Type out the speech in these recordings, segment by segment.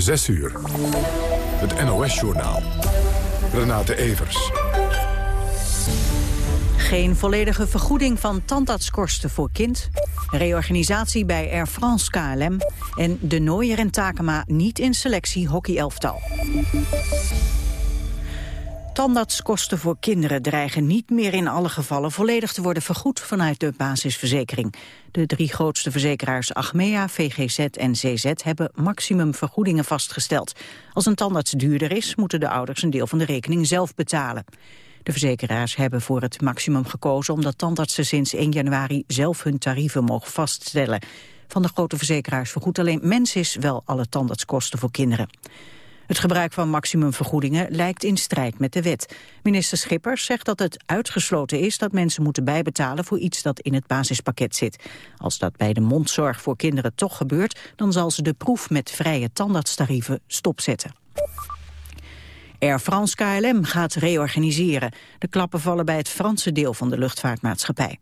6 uur. Het NOS-journaal. Renate Evers. Geen volledige vergoeding van tandartskosten voor kind. Reorganisatie bij Air France KLM. En de Nooier en Takema niet in selectie hockeyelftal. Tandartskosten voor kinderen dreigen niet meer in alle gevallen volledig te worden vergoed vanuit de basisverzekering. De drie grootste verzekeraars Achmea, VGZ en CZ hebben maximumvergoedingen vastgesteld. Als een tandarts duurder is, moeten de ouders een deel van de rekening zelf betalen. De verzekeraars hebben voor het maximum gekozen omdat tandartsen sinds 1 januari zelf hun tarieven mogen vaststellen. Van de grote verzekeraars vergoedt alleen Mensis wel alle tandartskosten voor kinderen. Het gebruik van maximumvergoedingen lijkt in strijd met de wet. Minister Schippers zegt dat het uitgesloten is dat mensen moeten bijbetalen voor iets dat in het basispakket zit. Als dat bij de mondzorg voor kinderen toch gebeurt, dan zal ze de proef met vrije tandartstarieven stopzetten. Air France KLM gaat reorganiseren. De klappen vallen bij het Franse deel van de luchtvaartmaatschappij.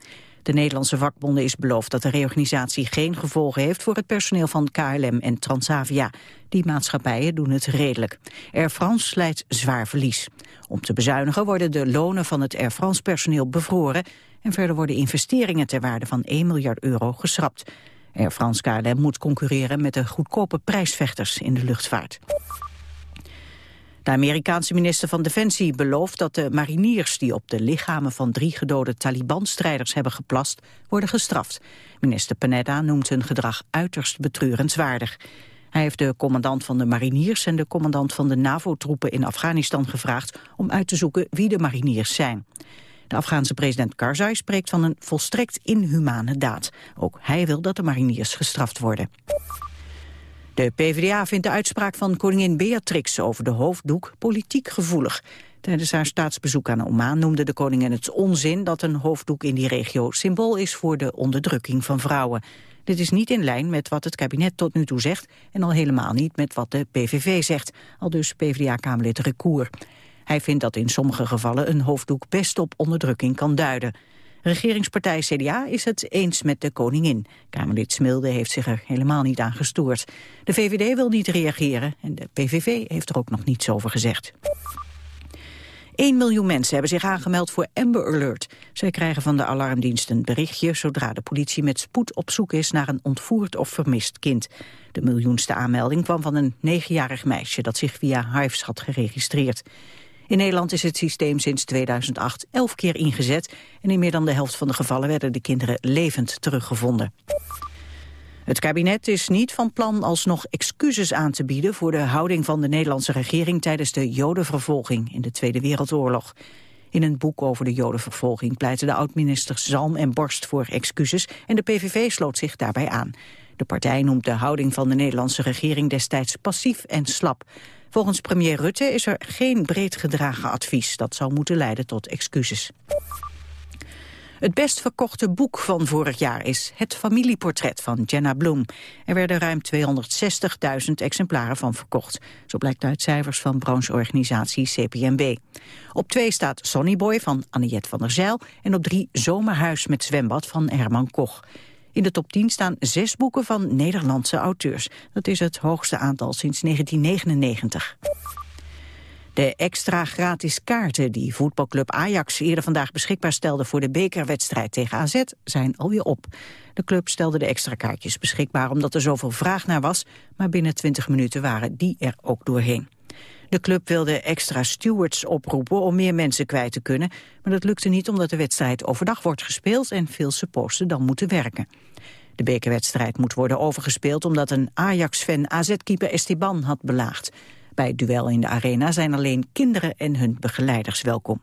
De Nederlandse vakbonden is beloofd dat de reorganisatie geen gevolgen heeft voor het personeel van KLM en Transavia. Die maatschappijen doen het redelijk. Air France leidt zwaar verlies. Om te bezuinigen worden de lonen van het Air France personeel bevroren en verder worden investeringen ter waarde van 1 miljard euro geschrapt. Air France KLM moet concurreren met de goedkope prijsvechters in de luchtvaart. De Amerikaanse minister van Defensie belooft dat de mariniers die op de lichamen van drie gedode Taliban-strijders hebben geplast, worden gestraft. Minister Panetta noemt hun gedrag uiterst betreurenswaardig. Hij heeft de commandant van de mariniers en de commandant van de NAVO-troepen in Afghanistan gevraagd om uit te zoeken wie de mariniers zijn. De Afghaanse president Karzai spreekt van een volstrekt inhumane daad. Ook hij wil dat de mariniers gestraft worden. De PvdA vindt de uitspraak van koningin Beatrix over de hoofddoek politiek gevoelig. Tijdens haar staatsbezoek aan Oman noemde de koningin het onzin dat een hoofddoek in die regio symbool is voor de onderdrukking van vrouwen. Dit is niet in lijn met wat het kabinet tot nu toe zegt en al helemaal niet met wat de PVV zegt, al dus PvdA-kamerlid Recour. Hij vindt dat in sommige gevallen een hoofddoek best op onderdrukking kan duiden. Regeringspartij CDA is het eens met de koningin. Kamerlid Smilde heeft zich er helemaal niet aan gestoord. De VVD wil niet reageren en de PVV heeft er ook nog niets over gezegd. 1 miljoen mensen hebben zich aangemeld voor Amber Alert. Zij krijgen van de alarmdienst een berichtje zodra de politie met spoed op zoek is naar een ontvoerd of vermist kind. De miljoenste aanmelding kwam van een negenjarig meisje dat zich via Hives had geregistreerd. In Nederland is het systeem sinds 2008 elf keer ingezet... en in meer dan de helft van de gevallen werden de kinderen levend teruggevonden. Het kabinet is niet van plan alsnog excuses aan te bieden... voor de houding van de Nederlandse regering tijdens de jodenvervolging in de Tweede Wereldoorlog. In een boek over de jodenvervolging pleiten de oud-ministers Zalm en Borst voor excuses... en de PVV sloot zich daarbij aan. De partij noemt de houding van de Nederlandse regering destijds passief en slap. Volgens premier Rutte is er geen breed gedragen advies. Dat zou moeten leiden tot excuses. Het best verkochte boek van vorig jaar is Het familieportret van Jenna Bloem. Er werden ruim 260.000 exemplaren van verkocht. Zo blijkt uit cijfers van brancheorganisatie CPMB. Op twee staat Sonny Boy van Anniet van der Zijl... en op drie Zomerhuis met zwembad van Herman Koch. In de top 10 staan zes boeken van Nederlandse auteurs. Dat is het hoogste aantal sinds 1999. De extra gratis kaarten die voetbalclub Ajax eerder vandaag beschikbaar stelde voor de bekerwedstrijd tegen AZ zijn alweer op. De club stelde de extra kaartjes beschikbaar omdat er zoveel vraag naar was, maar binnen 20 minuten waren die er ook doorheen. De club wilde extra stewards oproepen om meer mensen kwijt te kunnen, maar dat lukte niet omdat de wedstrijd overdag wordt gespeeld en veel supporters dan moeten werken. De bekerwedstrijd moet worden overgespeeld omdat een Ajax-fan AZ-keeper Esteban had belaagd. Bij het duel in de arena zijn alleen kinderen en hun begeleiders welkom.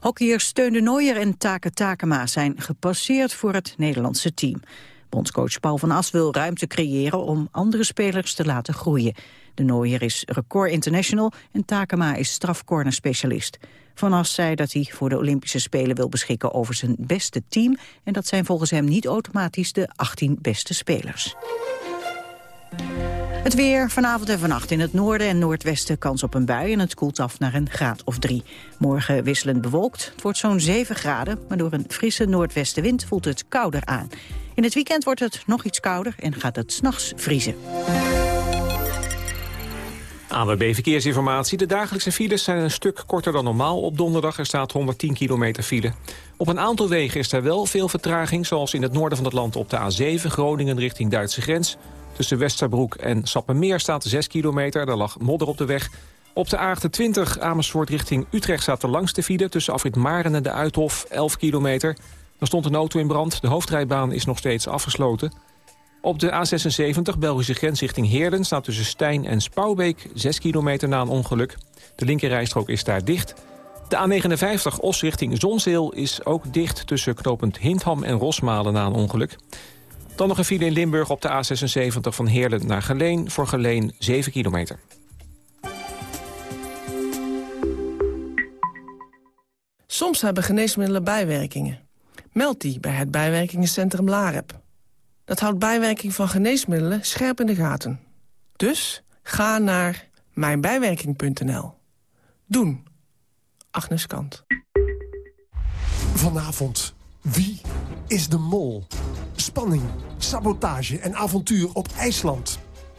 Hockeyers Steun de Nooier en Take Takema zijn gepasseerd voor het Nederlandse team. Bondscoach Paul van As wil ruimte creëren om andere spelers te laten groeien. De Nooier is record international en Takema is strafcorner-specialist. Van As zei dat hij voor de Olympische Spelen wil beschikken over zijn beste team... en dat zijn volgens hem niet automatisch de 18 beste spelers. Het weer vanavond en vannacht in het noorden en noordwesten kans op een bui... en het koelt af naar een graad of drie. Morgen wisselend bewolkt. Het wordt zo'n 7 graden, maar door een frisse noordwestenwind voelt het kouder aan. In het weekend wordt het nog iets kouder en gaat het s'nachts vriezen. ANWB Verkeersinformatie. De dagelijkse files zijn een stuk korter dan normaal op donderdag. Er staat 110 kilometer file. Op een aantal wegen is er wel veel vertraging... zoals in het noorden van het land op de A7 Groningen richting Duitse grens. Tussen Westerbroek en Sappemeer staat 6 kilometer. Daar lag modder op de weg. Op de A28 Amersfoort richting Utrecht staat de langste file... tussen Afrit Maren en de Uithof, 11 kilometer. Er stond een auto in brand. De hoofdrijbaan is nog steeds afgesloten. Op de A76 Belgische grens richting Heerden... staat tussen Stijn en Spouwbeek 6 kilometer na een ongeluk. De linkerrijstrook is daar dicht. De A59 Os richting Zonzeel is ook dicht... tussen knopend Hindham en Rosmalen na een ongeluk. Dan nog een file in Limburg op de A76 van Heerlen naar Geleen... voor Geleen 7 kilometer. Soms hebben geneesmiddelen bijwerkingen. Meld die bij het bijwerkingencentrum LAREP. Dat houdt bijwerking van geneesmiddelen scherp in de gaten. Dus ga naar mijnbijwerking.nl. Doen. Agnes Kant. Vanavond. Wie is de mol? Spanning, sabotage en avontuur op IJsland.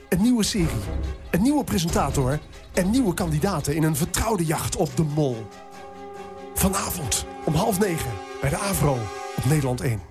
Een nieuwe serie, een nieuwe presentator... en nieuwe kandidaten in een vertrouwde jacht op de mol. Vanavond om half negen bij de AVRO op Nederland 1.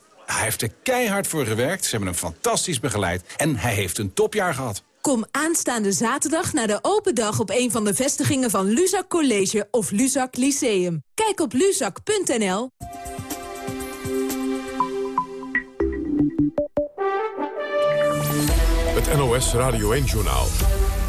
Hij heeft er keihard voor gewerkt, ze hebben hem fantastisch begeleid... en hij heeft een topjaar gehad. Kom aanstaande zaterdag naar de open dag op een van de vestigingen van Luzak College of Luzak Lyceum. Kijk op luzak.nl. Het NOS Radio 1-journaal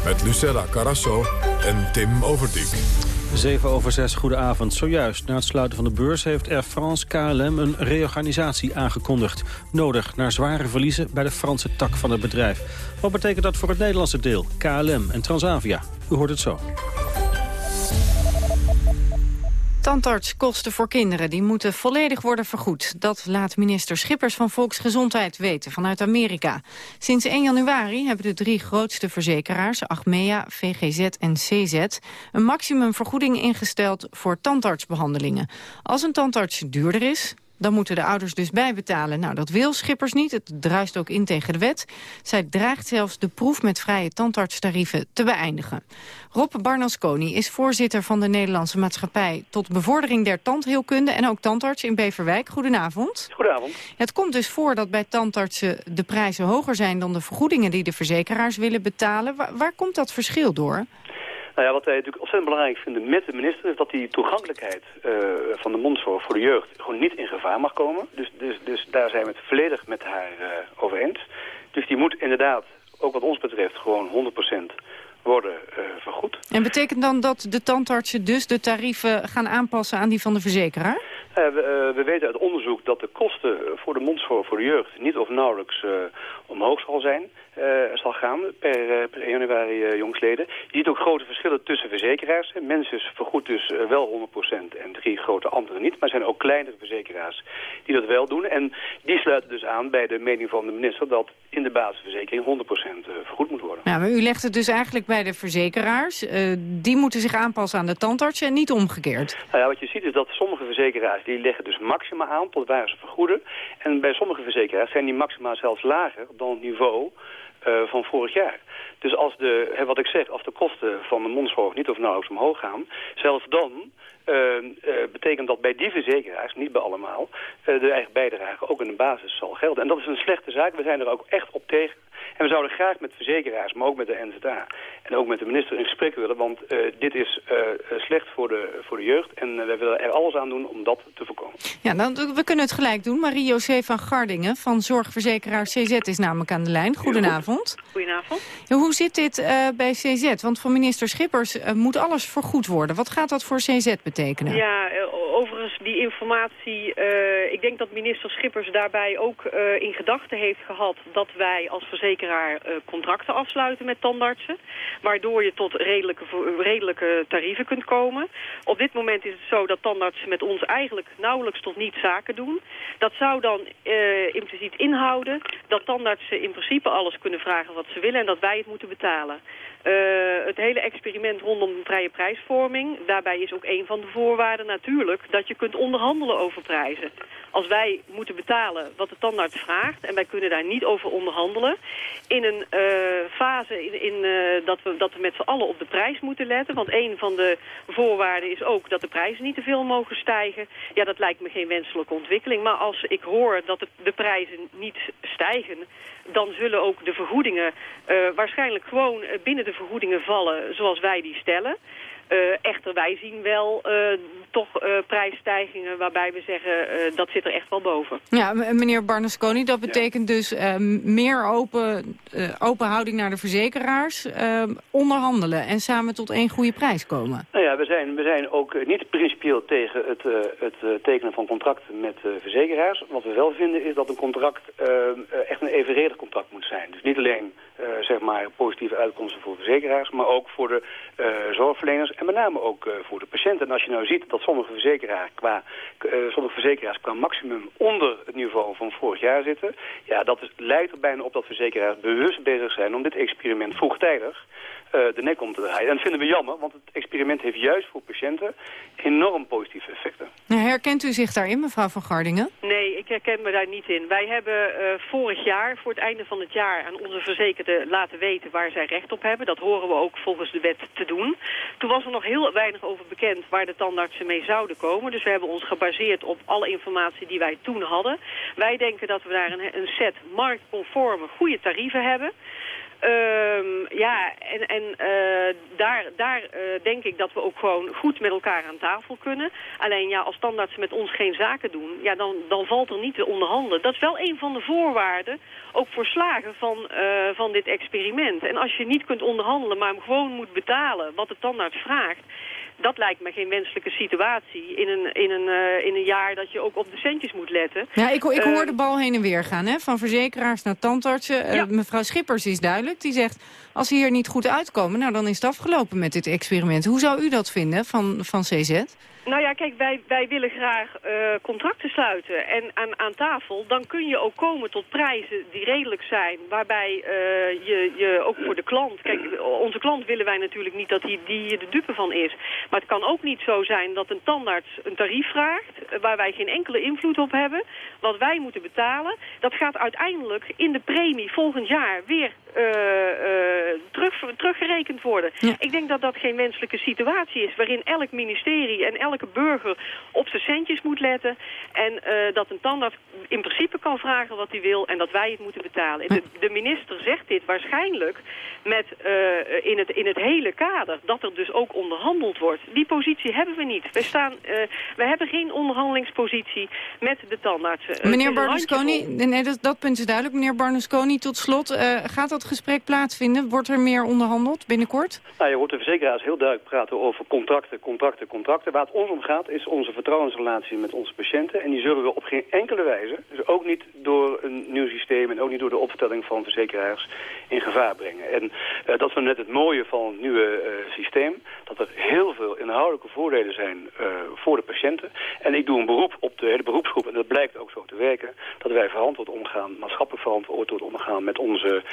met Lucella Carasso en Tim Overdijk. 7 over 6, goedenavond. Zojuist, na het sluiten van de beurs... heeft Air France KLM een reorganisatie aangekondigd. Nodig naar zware verliezen bij de Franse tak van het bedrijf. Wat betekent dat voor het Nederlandse deel, KLM en Transavia? U hoort het zo. Tandartskosten voor kinderen die moeten volledig worden vergoed. Dat laat minister Schippers van Volksgezondheid weten vanuit Amerika. Sinds 1 januari hebben de drie grootste verzekeraars... Achmea, VGZ en CZ... een maximumvergoeding ingesteld voor tandartsbehandelingen. Als een tandarts duurder is, dan moeten de ouders dus bijbetalen. Nou, dat wil Schippers niet. Het druist ook in tegen de wet. Zij dreigt zelfs de proef met vrije tandartstarieven te beëindigen. Rob Barnasconi is voorzitter van de Nederlandse Maatschappij... tot bevordering der tandheelkunde en ook tandarts in Beverwijk. Goedenavond. Goedenavond. Het komt dus voor dat bij tandartsen de prijzen hoger zijn... dan de vergoedingen die de verzekeraars willen betalen. waar komt dat verschil door? Nou ja, wat wij natuurlijk ontzettend belangrijk vinden met de minister... is dat die toegankelijkheid uh, van de mondzorg voor de jeugd gewoon niet in gevaar mag komen. Dus, dus, dus daar zijn we het volledig met haar uh, over eens. Dus die moet inderdaad, ook wat ons betreft, gewoon 100% worden uh, vergoed. En betekent dan dat de tandartsen dus de tarieven gaan aanpassen aan die van de verzekeraar? We, we, weten uit onderzoek dat de kosten voor de mondzorg voor de jeugd niet of nauwelijks omhoog zal zijn. Uh, zal gaan per, uh, per 1 januari uh, jongsleden. Je ziet ook grote verschillen tussen verzekeraars. Mensen vergoedt dus wel 100% en drie grote anderen niet. Maar er zijn ook kleinere verzekeraars die dat wel doen. En die sluiten dus aan bij de mening van de minister... dat in de basisverzekering 100% vergoed moet worden. Ja, maar u legt het dus eigenlijk bij de verzekeraars. die moeten zich aanpassen aan de tandarts en niet omgekeerd. Nou ja, wat je ziet is dat sommige verzekeraars... die leggen dus maxima aan tot waar ze vergoeden. En bij sommige verzekeraars zijn die maxima zelfs lager dan het niveau uh, van vorig jaar. Dus als de, wat ik zeg, als de kosten van de mondzorg niet of nauwelijks omhoog gaan, zelfs dan uh, uh, betekent dat bij die verzekeraars, niet bij allemaal, de eigen bijdrage ook in de basis zal gelden. En dat is een slechte zaak. We zijn er ook echt op tegen. En we zouden graag met verzekeraars, maar ook met de NZA en ook met de minister in gesprek willen. Want dit is slecht voor de, voor de jeugd en wij willen er alles aan doen om dat te voorkomen. Ja, dan, we kunnen het gelijk doen. Marie-José van Gardingen van zorgverzekeraar CZ is namelijk aan de lijn. Goedenavond. Goedenavond. hoe zit dit bij CZ? Want van minister Schippers moet alles vergoed worden. Wat gaat dat voor CZ betekenen? Ja, overigens die informatie... ik denk dat minister Schippers daarbij ook in gedachten heeft gehad... dat wij als verzekeraar contracten afsluiten met tandartsen. Waardoor je tot redelijke, redelijke tarieven kunt komen. Op dit moment is het zo dat tandartsen met ons eigenlijk nauwelijks tot niet zaken doen. Dat zou dan uh, impliciet inhouden dat tandartsen in principe alles kunnen vragen wat ze willen en dat wij het moeten betalen. Uh, het hele experiment rondom vrije prijsvorming, daarbij is ook een van de voorwaarden natuurlijk dat je kunt onderhandelen over prijzen. Als wij moeten betalen wat de tandarts vraagt en wij kunnen daar niet over onderhandelen, in een uh, fase in, uh, dat, we, dat we met z'n allen op de prijs moeten letten, want een van de voorwaarden is ook dat de prijzen niet te veel mogen stijgen, ja dat lijkt me geen wenselijke ontwikkeling. Maar als ik hoor dat de, de prijzen niet stijgen, dan zullen ook de vergoedingen waarschijnlijk gewoon binnen de vergoedingen vallen zoals wij die stellen. Uh, echter, wij zien wel uh, toch uh, prijsstijgingen waarbij we zeggen dat zit er echt wel boven. Ja, meneer Barnasconi, dat betekent ja. dus meer open, open houding naar de verzekeraars, onderhandelen en samen tot één goede prijs komen. Nou ja, we zijn, we zijn ook niet principieel tegen het, het tekenen van contracten met verzekeraars. Wat we wel vinden is dat een contract echt een evenredig contract moet zijn. Dus niet alleen zeg maar positieve uitkomsten voor verzekeraars, maar ook voor de zorgverleners en met name ook uh, voor de patiënten. En als je nou ziet dat sommige verzekeraars, qua, sommige verzekeraars qua maximum onder het niveau van vorig jaar zitten... ja, dat leidt er bijna op dat verzekeraars bewust bezig zijn om dit experiment vroegtijdig de nek om te draaien. En dat vinden we jammer, want het experiment heeft juist voor patiënten enorm positieve effecten. Herkent u zich daarin, mevrouw van Gardingen? Nee, ik herken me daar niet in. Wij hebben uh, vorig jaar, voor het einde van het jaar, aan onze verzekerden laten weten waar zij recht op hebben. Dat horen we ook volgens de wet te doen. Toen was er nog heel weinig over bekend waar de tandartsen mee zouden komen. Dus we hebben ons gebaseerd op alle informatie die wij toen hadden. Wij denken dat we daar een, een set marktconforme goede tarieven hebben. Um, ja, en, en uh, daar, daar uh, denk ik dat we ook gewoon goed met elkaar aan tafel kunnen. Alleen ja, als standaards met ons geen zaken doen, ja, dan, dan valt er niet te onderhandelen. Dat is wel een van de voorwaarden, ook voor slagen van, uh, van dit experiment. En als je niet kunt onderhandelen, maar hem gewoon moet betalen wat de tandarts vraagt dat lijkt me geen wenselijke situatie in een, in, een, uh, in een jaar dat je ook op de centjes moet letten. Ja, ik, ik hoor de bal heen en weer gaan, hè? van verzekeraars naar tandartsen. Uh, ja. mevrouw Schippers is duidelijk, die zegt... als ze hier niet goed uitkomen, nou, dan is het afgelopen met dit experiment. Hoe zou u dat vinden van, van CZ? Nou ja, kijk, wij, wij willen graag uh, contracten sluiten. En aan, aan tafel, dan kun je ook komen tot prijzen die redelijk zijn. Waarbij uh, je, je ook voor de klant... Kijk, onze klant willen wij natuurlijk niet dat hij die de dupe van is. Maar het kan ook niet zo zijn dat een tandarts een tarief vraagt... waar wij geen enkele invloed op hebben. Wat wij moeten betalen, dat gaat uiteindelijk in de premie volgend jaar weer uh, uh, terug, teruggerekend worden. Ja. Ik denk dat dat geen wenselijke situatie is... waarin elk ministerie en elke burger op zijn centjes moet letten... en uh, dat een tandarts in principe kan vragen wat hij wil... en dat wij het moeten betalen. De, de minister zegt dit waarschijnlijk met, in, het, in het hele kader... dat er dus ook onderhandeld wordt. Die positie hebben we niet. We, staan, we hebben geen onderhandelingspositie met de tandartsen. Meneer Barnasconi, nee, dat, dat punt is duidelijk. Meneer Barnasconi, tot slot, gaat dat gesprek plaatsvinden? Wordt er meer onderhandeld binnenkort? Nou, je hoort de verzekeraars heel duidelijk praten over contracten, contracten, contracten. Waar het ons om gaat is onze vertrouwensrelatie met onze patiënten. En die zullen we op geen enkele wijze, dus ook niet door een nieuw systeem... en ook niet door de opstelling van verzekeraars in gevaar brengen. En uh, dat is net het mooie van het nieuwe uh, systeem. Dat er heel veel inhoudelijke voordelen zijn uh, voor de patiënten. En ik doe een beroep op de hele beroepsgroep, en dat blijkt ook zo te werken... dat wij verantwoord omgaan, maatschappelijk verantwoord omgaan met onze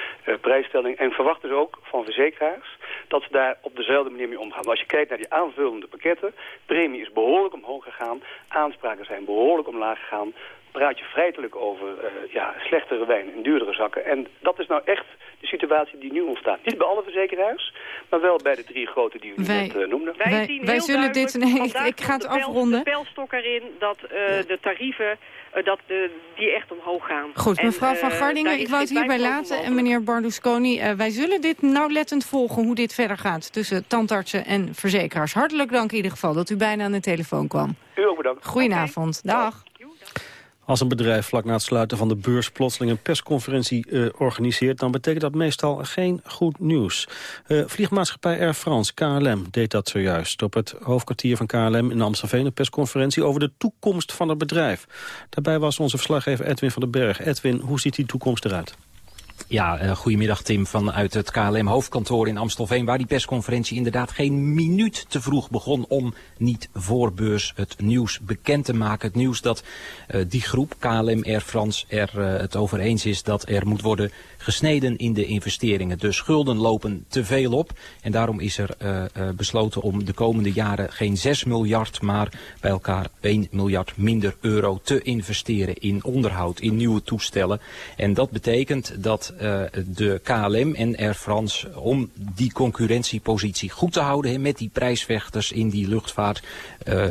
prijsstelling. En verwacht dus ook van verzekeraars dat ze daar op dezelfde manier mee omgaan. Maar als je kijkt naar die aanvullende pakketten, premie is behoorlijk omhoog gegaan, aanspraken zijn behoorlijk omlaag gegaan. praat je feitelijk over uh, ja, slechtere wijn en duurdere zakken. En dat is nou echt de situatie die nu ontstaat. Niet bij alle verzekeraars, maar wel bij de drie grote die u wij, net uh, noemde. Wij, wij, wij zullen dit... Nee, ik, ik ga het afronden. de pijlstok erin dat uh, de tarieven dat, die echt omhoog gaan. Goed, mevrouw Van Gardingen, ik wou het hierbij laten. En meneer Bardusconi, wij zullen dit nauwlettend volgen hoe dit verder gaat tussen tandartsen en verzekeraars. Hartelijk dank in ieder geval dat u bijna aan de telefoon kwam. U ook bedankt. Goedenavond. Okay. Dag. Als een bedrijf vlak na het sluiten van de beurs plotseling een persconferentie uh, organiseert... dan betekent dat meestal geen goed nieuws. Uh, vliegmaatschappij Air France, KLM, deed dat zojuist. Op het hoofdkwartier van KLM in Amstelveen een persconferentie... over de toekomst van het bedrijf. Daarbij was onze verslaggever Edwin van den Berg. Edwin, hoe ziet die toekomst eruit? Ja, uh, goedemiddag Tim vanuit het KLM-hoofdkantoor in Amstelveen... waar die persconferentie inderdaad geen minuut te vroeg begon... om niet voor beurs het nieuws bekend te maken. Het nieuws dat uh, die groep, KLM Air France, er uh, het over eens is... dat er moet worden gesneden in de investeringen. De schulden lopen te veel op en daarom is er besloten om de komende jaren geen 6 miljard, maar bij elkaar 1 miljard minder euro te investeren in onderhoud, in nieuwe toestellen. En dat betekent dat uh, de KLM en Air France om die concurrentiepositie goed te houden met die prijsvechters in die luchtvaart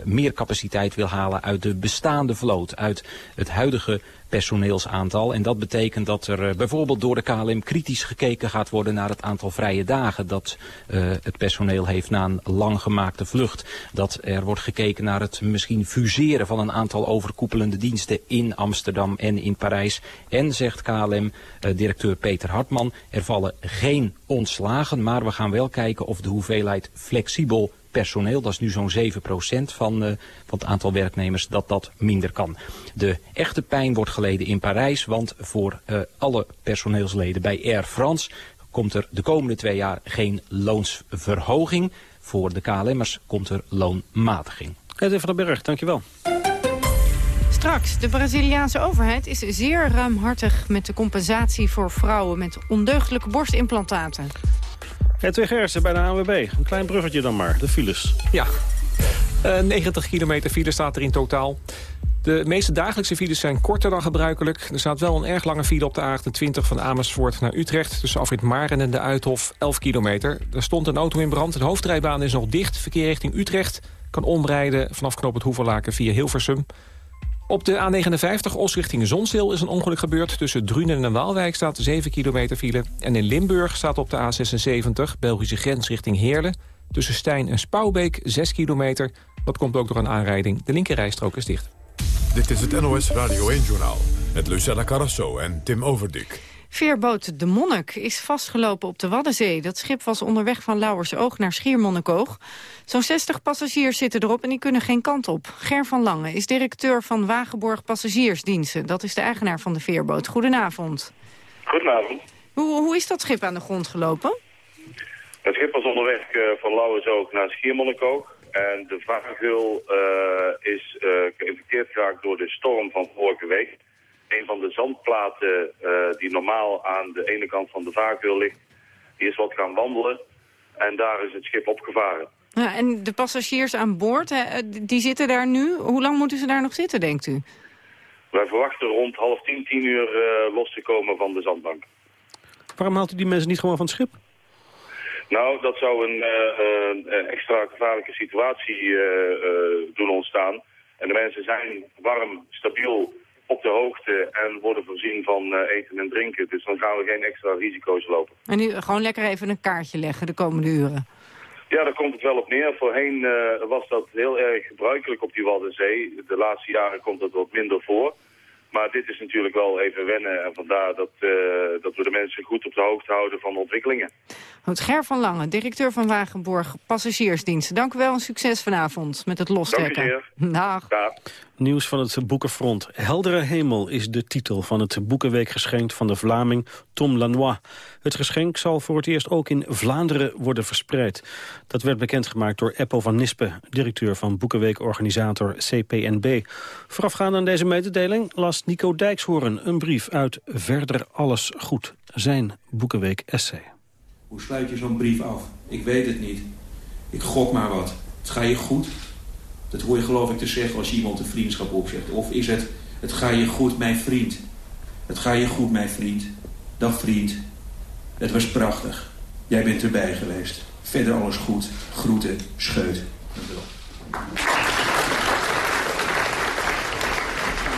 meer capaciteit wil halen uit de bestaande vloot, uit het huidige personeelsaantal. En dat betekent dat er uh, bijvoorbeeld door de KLM kritisch gekeken gaat worden naar het aantal vrije dagen dat uh, het personeel heeft na een lang gemaakte vlucht. Dat er wordt gekeken naar het misschien fuseren van een aantal overkoepelende diensten in Amsterdam en in Parijs. En zegt KLM-directeur uh, Peter Hartman, er vallen geen ontslagen, maar we gaan wel kijken of de hoeveelheid flexibel personeel, dat is nu zo'n 7% van, uh, van het aantal werknemers, dat dat minder kan. De echte pijn wordt geleden in Parijs, want voor uh, alle personeelsleden bij Air France komt er de komende twee jaar geen loonsverhoging. Voor de KLM'ers komt er loonmatiging. Edwin van den Berg, dankjewel. Straks, de Braziliaanse overheid is zeer ruimhartig met de compensatie voor vrouwen met ondeugdelijke borstimplantaten. Edwin Gersen bij de ANWB. Een klein bruggetje dan maar, de files. Ja, uh, 90 kilometer file staat er in totaal. De meeste dagelijkse files zijn korter dan gebruikelijk. Er staat wel een erg lange file op de A28 van Amersfoort naar Utrecht... tussen Afrit Maren en de Uithof, 11 kilometer. Er stond een auto in brand, de hoofdrijbaan is nog dicht. Verkeer richting Utrecht kan omrijden vanaf knoop het Hoeverlaken via Hilversum. Op de A59 Os richting Zonzeel is een ongeluk gebeurd. Tussen Drunen en Waalwijk staat 7 kilometer file. En in Limburg staat op de A76 Belgische grens richting Heerlen... tussen Stijn en Spouwbeek 6 kilometer. Dat komt ook door een aanrijding. De linkerrijstrook is dicht. Dit is het NOS Radio 1-journaal met Lucella Carrasso en Tim Overdik. Veerboot De Monnik is vastgelopen op de Waddenzee. Dat schip was onderweg van Lauwersoog naar Schiermonnikoog. Zo'n 60 passagiers zitten erop en die kunnen geen kant op. Ger van Lange is directeur van Wagenborg Passagiersdiensten. Dat is de eigenaar van de veerboot. Goedenavond. Goedenavond. Hoe, hoe is dat schip aan de grond gelopen? Het schip was onderweg uh, van Lauwersoog naar Schiermonnikoog. En de vaargeul uh, is uh, geïnfecteerd geraakt door de storm van vorige week een van de zandplaten uh, die normaal aan de ene kant van de vaargeul ligt, die is wat gaan wandelen. En daar is het schip opgevaren. Ja, en de passagiers aan boord, hè, die zitten daar nu. Hoe lang moeten ze daar nog zitten, denkt u? Wij verwachten rond half tien, tien uur uh, los te komen van de zandbank. Waarom haalt u die mensen niet gewoon van het schip? Nou, dat zou een, uh, een extra gevaarlijke situatie doen ontstaan. En de mensen zijn warm, stabiel op de hoogte en worden voorzien van uh, eten en drinken. Dus dan gaan we geen extra risico's lopen. En nu gewoon lekker even een kaartje leggen de komende uren? Ja, daar komt het wel op neer. Voorheen uh, was dat heel erg gebruikelijk op die Waddenzee. De laatste jaren komt dat wat minder voor. Maar dit is natuurlijk wel even wennen. En vandaar dat, uh, dat we de mensen goed op de hoogte houden van de ontwikkelingen. Goed, Ger van Lange, directeur van Wagenborg Passagiersdiensten. Dank u wel en succes vanavond met het lostrekken. Dank u Dag. Dag. Nieuws van het Boekenfront. Heldere hemel is de titel van het Boekenweekgeschenk van de Vlaming Tom Lanois. Het geschenk zal voor het eerst ook in Vlaanderen worden verspreid. Dat werd bekendgemaakt door Eppo van Nispen, directeur van Boekenweekorganisator CPNB. Voorafgaand aan deze mededeling las Nico Dijkshoorn een brief uit Verder Alles Goed, zijn Boekenweek-essay. Hoe sluit je zo'n brief af? Ik weet het niet. Ik gok maar wat. Het gaat je goed? Dat hoor je geloof ik te zeggen als je iemand een vriendschap opzegt. Of is het Het ga je goed, mijn vriend. Het ga je goed, mijn vriend. Dag, vriend. Het was prachtig. Jij bent erbij geweest. Verder alles goed. Groeten, scheut.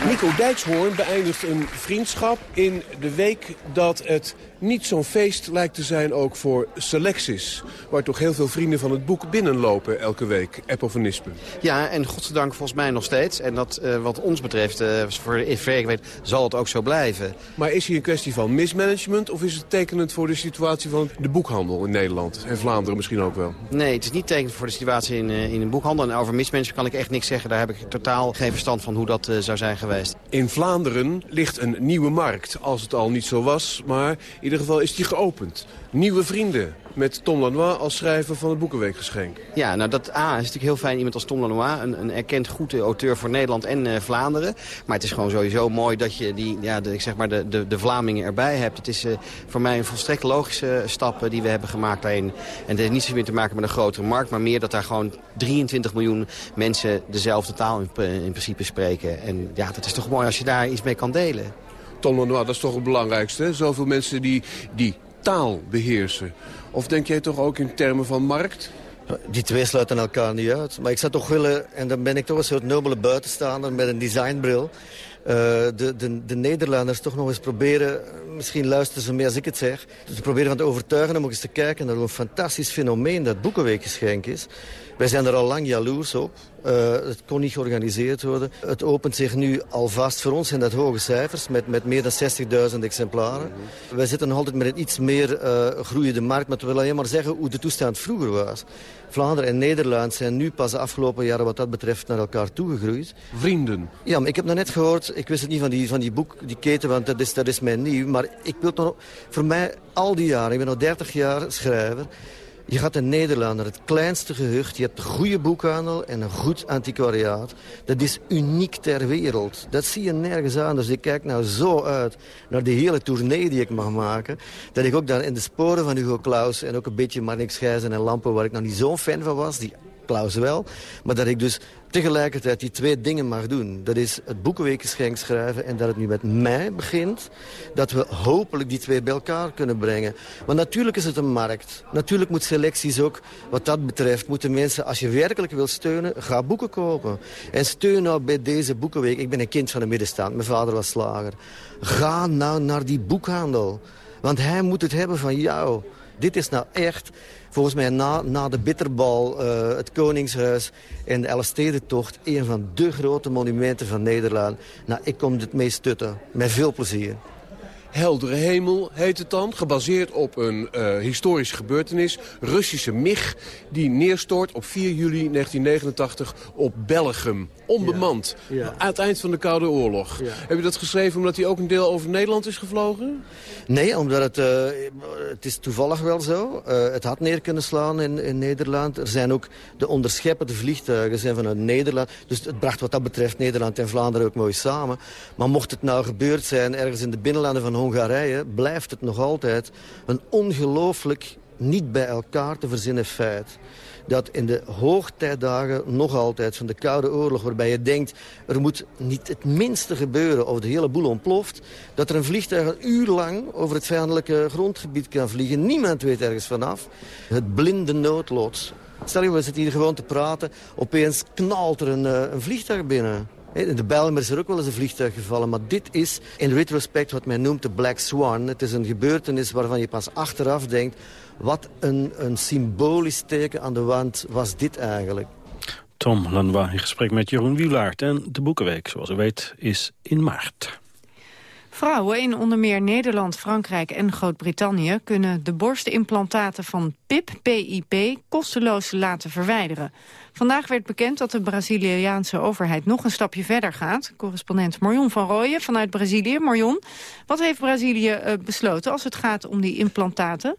Nico Dijkshoorn beëindigt een vriendschap in de week dat het niet zo'n feest lijkt te zijn ook voor Selectis. Waar toch heel veel vrienden van het boek binnenlopen elke week, epofanisme. Ja, en godzijdank volgens mij nog steeds. En dat uh, wat ons betreft, uh, voor ik weet, zal het ook zo blijven. Maar is hier een kwestie van mismanagement of is het tekenend voor de situatie van de boekhandel in Nederland? En Vlaanderen misschien ook wel? Nee, het is niet tekenend voor de situatie in, uh, in de boekhandel. En over mismanagement kan ik echt niks zeggen. Daar heb ik totaal geen verstand van hoe dat zou zijn geweest. In Vlaanderen ligt een nieuwe markt, als het al niet zo was. Maar in ieder geval is die geopend. Nieuwe vrienden met Tom Lanois als schrijver van het Boekenweekgeschenk. Ja, nou dat A is natuurlijk heel fijn. Iemand als Tom Lanois, een, een erkend goede auteur voor Nederland en uh, Vlaanderen. Maar het is gewoon sowieso mooi dat je die, ja, de, ik zeg maar de, de, de Vlamingen erbij hebt. Het is uh, voor mij een volstrekt logische stap die we hebben gemaakt daarin. En het heeft niet zoveel te maken met een grotere markt, maar meer dat daar gewoon 23 miljoen mensen dezelfde taal in, in principe spreken. En ja, dat is toch mooi als je daar iets mee kan delen. Tom Lanois, dat is toch het belangrijkste. Zoveel mensen die, die taal beheersen. Of denk jij toch ook in termen van markt? Die twee sluiten elkaar niet uit. Maar ik zou toch willen, en dan ben ik toch een soort nobele buitenstaander met een designbril... Uh, de, de, de, Nederlanders toch nog eens proberen, misschien luisteren ze meer als ik het zeg... Dus proberen van te overtuigen om ook eens te kijken naar een fantastisch fenomeen dat Boekenweekgeschenk is. Wij zijn er al lang jaloers op. Uh, het kon niet georganiseerd worden. Het opent zich nu alvast voor ons in dat hoge cijfers met, met meer dan 60.000 exemplaren. Mm Wij zitten nog altijd met een iets meer groeiende markt, maar we willen alleen maar zeggen hoe de toestand vroeger was. Vlaanderen en Nederland zijn nu pas de afgelopen jaren wat dat betreft naar elkaar toegegroeid. Vrienden? Ja, maar ik heb nog net gehoord, ik wist het niet van die, van die boek, die keten, want dat is, dat is mij nieuw. Maar ik wil toch, voor mij al die jaren, ik ben al 30 jaar schrijver... Je gaat in Nederland naar het kleinste gehucht. Je hebt een goede boekhandel en een goed antiquariaat. Dat is uniek ter wereld. Dat zie je nergens aan. Dus ik kijk nou zo uit naar de hele tournee die ik mag maken. Dat ik ook dan in de sporen van Hugo Claus en ook een beetje Marnix Gijzen en Lampen... waar ik nog niet zo'n fan van was, die Klaus wel. Maar dat ik dus tegelijkertijd die twee dingen mag doen. Dat is het boekenweekgeschenk schrijven en dat het nu met mij begint. Dat we hopelijk die twee bij elkaar kunnen brengen. Maar natuurlijk is het een markt. Natuurlijk moet selecties ook, wat dat betreft, moeten mensen, als je werkelijk wil steunen, ga boeken kopen. En steun nou bij deze boekenweek. Ik ben een kind van de middenstand, mijn vader was slager. Ga nou naar die boekhandel. Want hij moet het hebben van jou. Dit is nou echt volgens mij na, na de Bitterbal, uh, het Koningshuis en de Elfstedentocht... een van de grote monumenten van Nederland. Nou, ik kom dit mee stutten. Met veel plezier. Heldere Hemel heet het dan, gebaseerd op een uh, historische gebeurtenis. Russische MIG die neerstort op 4 juli 1989 op Belgium. Onbemand. Ja. Aan het eind van de Koude Oorlog. Heb je dat geschreven omdat hij ook een deel over Nederland is gevlogen? Nee, omdat het, uh, het is toevallig wel zo. Uh, het had neer kunnen slaan in, in Nederland. Er zijn ook de onderscheppende vliegtuigen zijn vanuit Nederland. Dus het bracht wat dat betreft Nederland en Vlaanderen ook mooi samen. Maar mocht het nou gebeurd zijn ergens in de binnenlanden van Hongarije... blijft het nog altijd een ongelooflijk niet bij elkaar te verzinnen feit dat in de hoogtijdagen nog altijd van de Koude Oorlog... waarbij je denkt, er moet niet het minste gebeuren of de hele boel ontploft... dat er een vliegtuig een uur lang over het vijandelijke grondgebied kan vliegen. Niemand weet ergens vanaf. Het blinde noodlot. Stel je, we zitten hier gewoon te praten. Opeens knalt er een, uh, een vliegtuig binnen. In de Bijlmer is er ook wel eens een vliegtuig gevallen. Maar dit is in retrospect wat men noemt de Black Swan. Het is een gebeurtenis waarvan je pas achteraf denkt... wat een, een symbolisch teken aan de wand was dit eigenlijk. Tom Lanois in gesprek met Jeroen Wielaert. En de Boekenweek, zoals u weet, is in maart. Vrouwen in onder meer Nederland, Frankrijk en Groot-Brittannië... kunnen de borstimplantaten van PIP, PIP, kosteloos laten verwijderen. Vandaag werd bekend dat de Braziliaanse overheid nog een stapje verder gaat. Correspondent Marion van Rooyen vanuit Brazilië. Marion, wat heeft Brazilië uh, besloten als het gaat om die implantaten?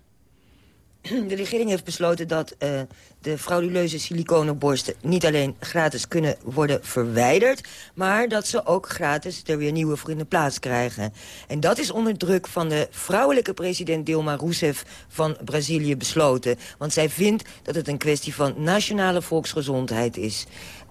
De regering heeft besloten dat uh, de frauduleuze siliconenborsten niet alleen gratis kunnen worden verwijderd... maar dat ze ook gratis er weer nieuwe voor in de plaats krijgen. En dat is onder druk van de vrouwelijke president Dilma Rousseff van Brazilië besloten. Want zij vindt dat het een kwestie van nationale volksgezondheid is.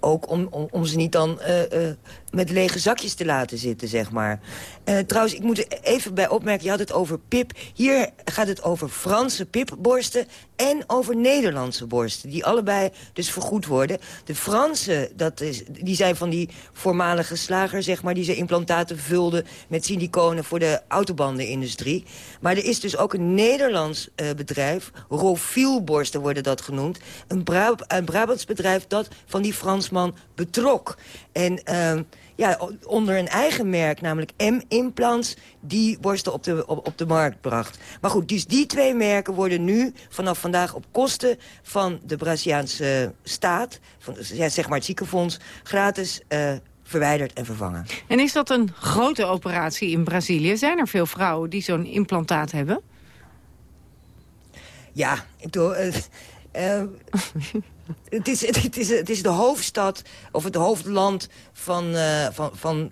ook om, om, ze niet dan uh, uh, met lege zakjes te laten zitten, zeg maar. Uh, trouwens, ik moet er even bij opmerken, je had het over pip. Hier gaat het over Franse pipborsten en over Nederlandse borsten. Die allebei dus vergoed worden. De Franse, dat is, die zijn van die voormalige slager, zeg maar... die ze implantaten vulden met siliconen voor de autobandenindustrie. Maar er is dus ook een Nederlands uh, bedrijf, Rofielborsten worden dat genoemd. Een Brabants bedrijf dat van die Fransman betrok. En... Uh, ja, onder een eigen merk, namelijk M-Implants... die borsten op de, op, op de markt bracht. Maar goed, dus die twee merken worden nu vanaf vandaag... op kosten van de Braziliaanse staat, van, ja, zeg maar het ziekenfonds... gratis uh, verwijderd en vervangen. En is dat een grote operatie in Brazilië? Zijn er veel vrouwen die zo'n implantaat hebben? Ja, ik bedoel... Uh, uh, het, is, het, is, het is de hoofdstad, of het hoofdland van, uh, van, van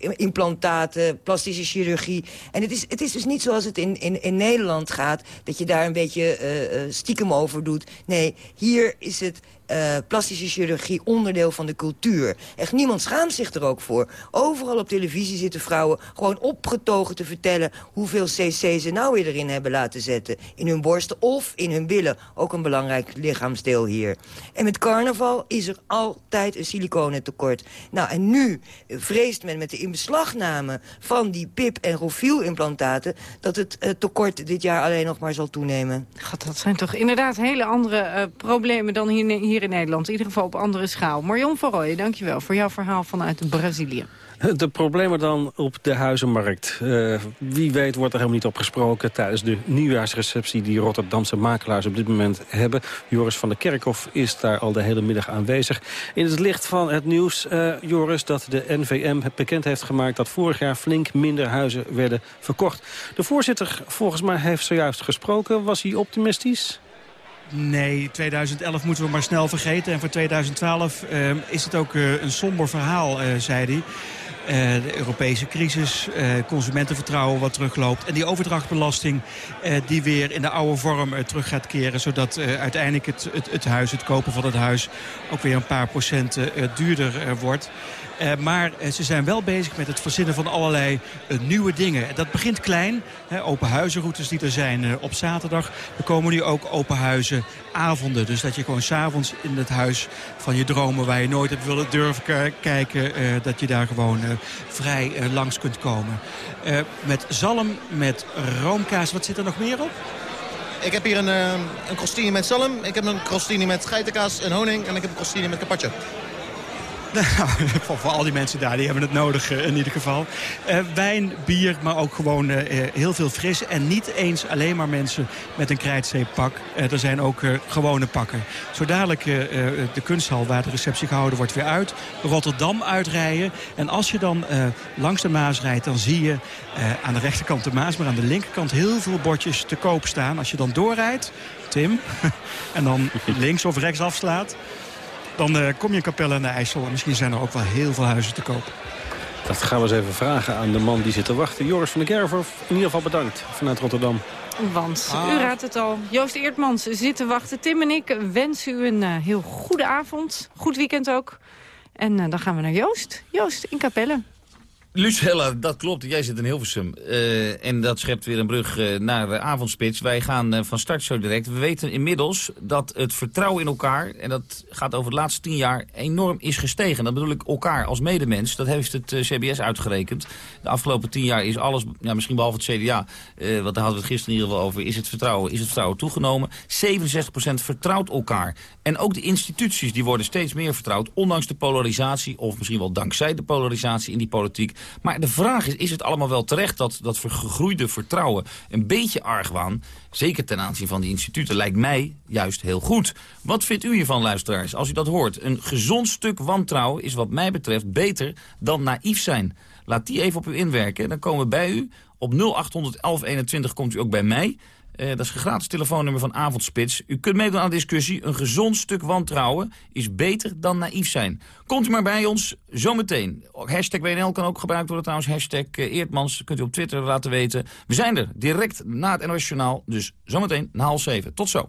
implantaten, plastische chirurgie. En het is, het is dus niet zoals het in, in, in Nederland gaat... dat je daar een beetje uh, stiekem over doet. Nee, hier is het uh, plastische chirurgie onderdeel van de cultuur. Echt niemand schaamt zich er ook voor. Overal op televisie zitten vrouwen gewoon opgetogen te vertellen... hoeveel cc ze nou weer erin hebben laten zetten. In hun borsten of in hun billen. Ook een belangrijk lichaamsdeel hier. En met carnaval is er altijd een siliconentekort. Nou, en nu vreest men met de inbeslagname van die PIP- en Rofiel-implantaten... dat het uh, tekort dit jaar alleen nog maar zal toenemen. God, dat zijn toch inderdaad hele andere uh, problemen dan hier, hier in Nederland. In ieder geval op andere schaal. Marion van Rooyen, dankjewel voor jouw verhaal vanuit Brazilië. De problemen dan op de huizenmarkt. Uh, wie weet wordt er helemaal niet op gesproken... tijdens de nieuwjaarsreceptie die Rotterdamse makelaars op dit moment hebben. Joris van der Kerkhof is daar al de hele middag aanwezig. In het licht van het nieuws, uh, Joris, dat de NVM bekend heeft gemaakt... dat vorig jaar flink minder huizen werden verkocht. De voorzitter volgens mij heeft zojuist gesproken. Was hij optimistisch? Nee, 2011 moeten we maar snel vergeten. En voor 2012 uh, is het ook uh, een somber verhaal, uh, zei hij. De Europese crisis, consumentenvertrouwen wat terugloopt... en die overdrachtbelasting die weer in de oude vorm terug gaat keren... zodat uiteindelijk het, het, het, huis, het kopen van het huis... ook weer een paar procent duurder wordt. Uh, maar uh, ze zijn wel bezig met het verzinnen van allerlei uh, nieuwe dingen. Dat begint klein. Hè, open huizenroutes die er zijn op zaterdag. Er komen nu ook open huizenavonden. Dus dat je gewoon s'avonds in het huis van je dromen... waar je nooit hebt willen durven kijken... dat je daar gewoon vrij langs kunt komen. met zalm, met roomkaas. Wat zit er nog meer op? Ik heb hier een, een crostini met zalm. Ik heb een crostini met geitenkaas en honing. En ik heb een crostini met carpaccio. Nou, voor, al die mensen daar, die hebben het nodig uh, in ieder geval. Uh, wijn, bier, maar ook gewoon uh, heel veel fris. En niet eens alleen maar mensen met een krijtzeeppak. er zijn ook gewone pakken. Zo dadelijk de kunsthal waar de receptie gehouden wordt weer uit. Rotterdam uitrijden. En als je dan langs de Maas rijdt, dan zie je aan de rechterkant de Maas... maar aan de linkerkant heel veel bordjes te koop staan. Als je dan doorrijdt, Tim, en dan links of rechts afslaat... Dan uh, kom je in Capelle aan de IJssel. En misschien zijn er ook wel heel veel huizen te koop. Dat gaan we eens even vragen aan de man die zit te wachten. Joris van der Gerver, in ieder geval bedankt vanuit Rotterdam. Want ah. u raadt het al, Joost Eertmans zit te wachten. Tim en ik wensen u een uh, heel goede avond. Goed weekend ook. En uh, dan gaan we naar Joost. Joost in Capelle. Lucella, dat klopt. Jij zit in Hilversum. Uh, en dat schept weer een brug uh, naar de avondspits. Wij gaan uh, van start zo direct. We weten inmiddels dat het vertrouwen in elkaar... en dat gaat over de laatste tien jaar enorm is gestegen. Dat bedoel ik elkaar als medemens. Dat heeft het CBS uitgerekend. De afgelopen tien jaar is alles, ja, misschien behalve het CDA... want daar hadden we het gisteren in ieder geval over... is het vertrouwen, is het vertrouwen toegenomen. 67% vertrouwt elkaar. En ook de instituties die worden steeds meer vertrouwd... ondanks de polarisatie, of misschien wel dankzij de polarisatie in die politiek... Maar de vraag is, is het allemaal wel terecht dat dat gegroeide vertrouwen een beetje argwaan, zeker ten aanzien van die instituten, lijkt mij juist heel goed. Wat vindt u hiervan, luisteraars, als u dat hoort? Een gezond stuk wantrouwen is wat mij betreft beter dan naïef zijn. Laat die even op u inwerken. Dan komen we bij u. Op 0800 1121 komt u ook bij mij. Uh, dat is een gratis telefoonnummer van Avondspits. U kunt meedoen aan de discussie. Een gezond stuk wantrouwen is beter dan naïef zijn. Komt u maar bij ons, zometeen. Hashtag WNL kan ook gebruikt worden trouwens. Hashtag uh, Eertmans kunt u op Twitter laten weten. We zijn er direct na het NOS Journaal. Dus zometeen na half zeven. Tot zo.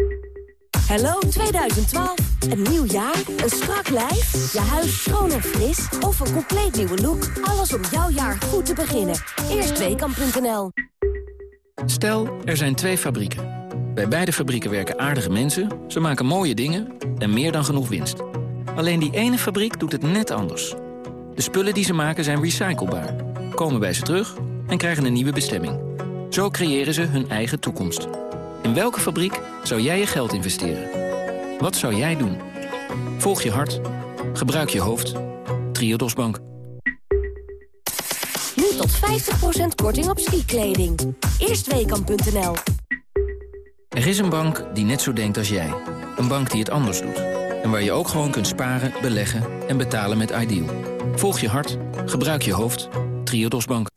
Hallo 2012. Een nieuw jaar, een strak lijf, je huis schoon en fris... of een compleet nieuwe look. Alles om jouw jaar goed te beginnen. Eerstweekam.nl Stel, er zijn twee fabrieken. Bij beide fabrieken werken aardige mensen, ze maken mooie dingen... en meer dan genoeg winst. Alleen die ene fabriek doet het net anders. De spullen die ze maken zijn recyclebaar, komen bij ze terug... en krijgen een nieuwe bestemming. Zo creëren ze hun eigen toekomst. In welke fabriek zou jij je geld investeren? Wat zou jij doen? Volg je hart. Gebruik je hoofd. Triodos Bank. Nu tot 50% korting op skikleding. Eerstweekam.nl Er is een bank die net zo denkt als jij. Een bank die het anders doet. En waar je ook gewoon kunt sparen, beleggen en betalen met Ideal. Volg je hart. Gebruik je hoofd. Triodos Bank.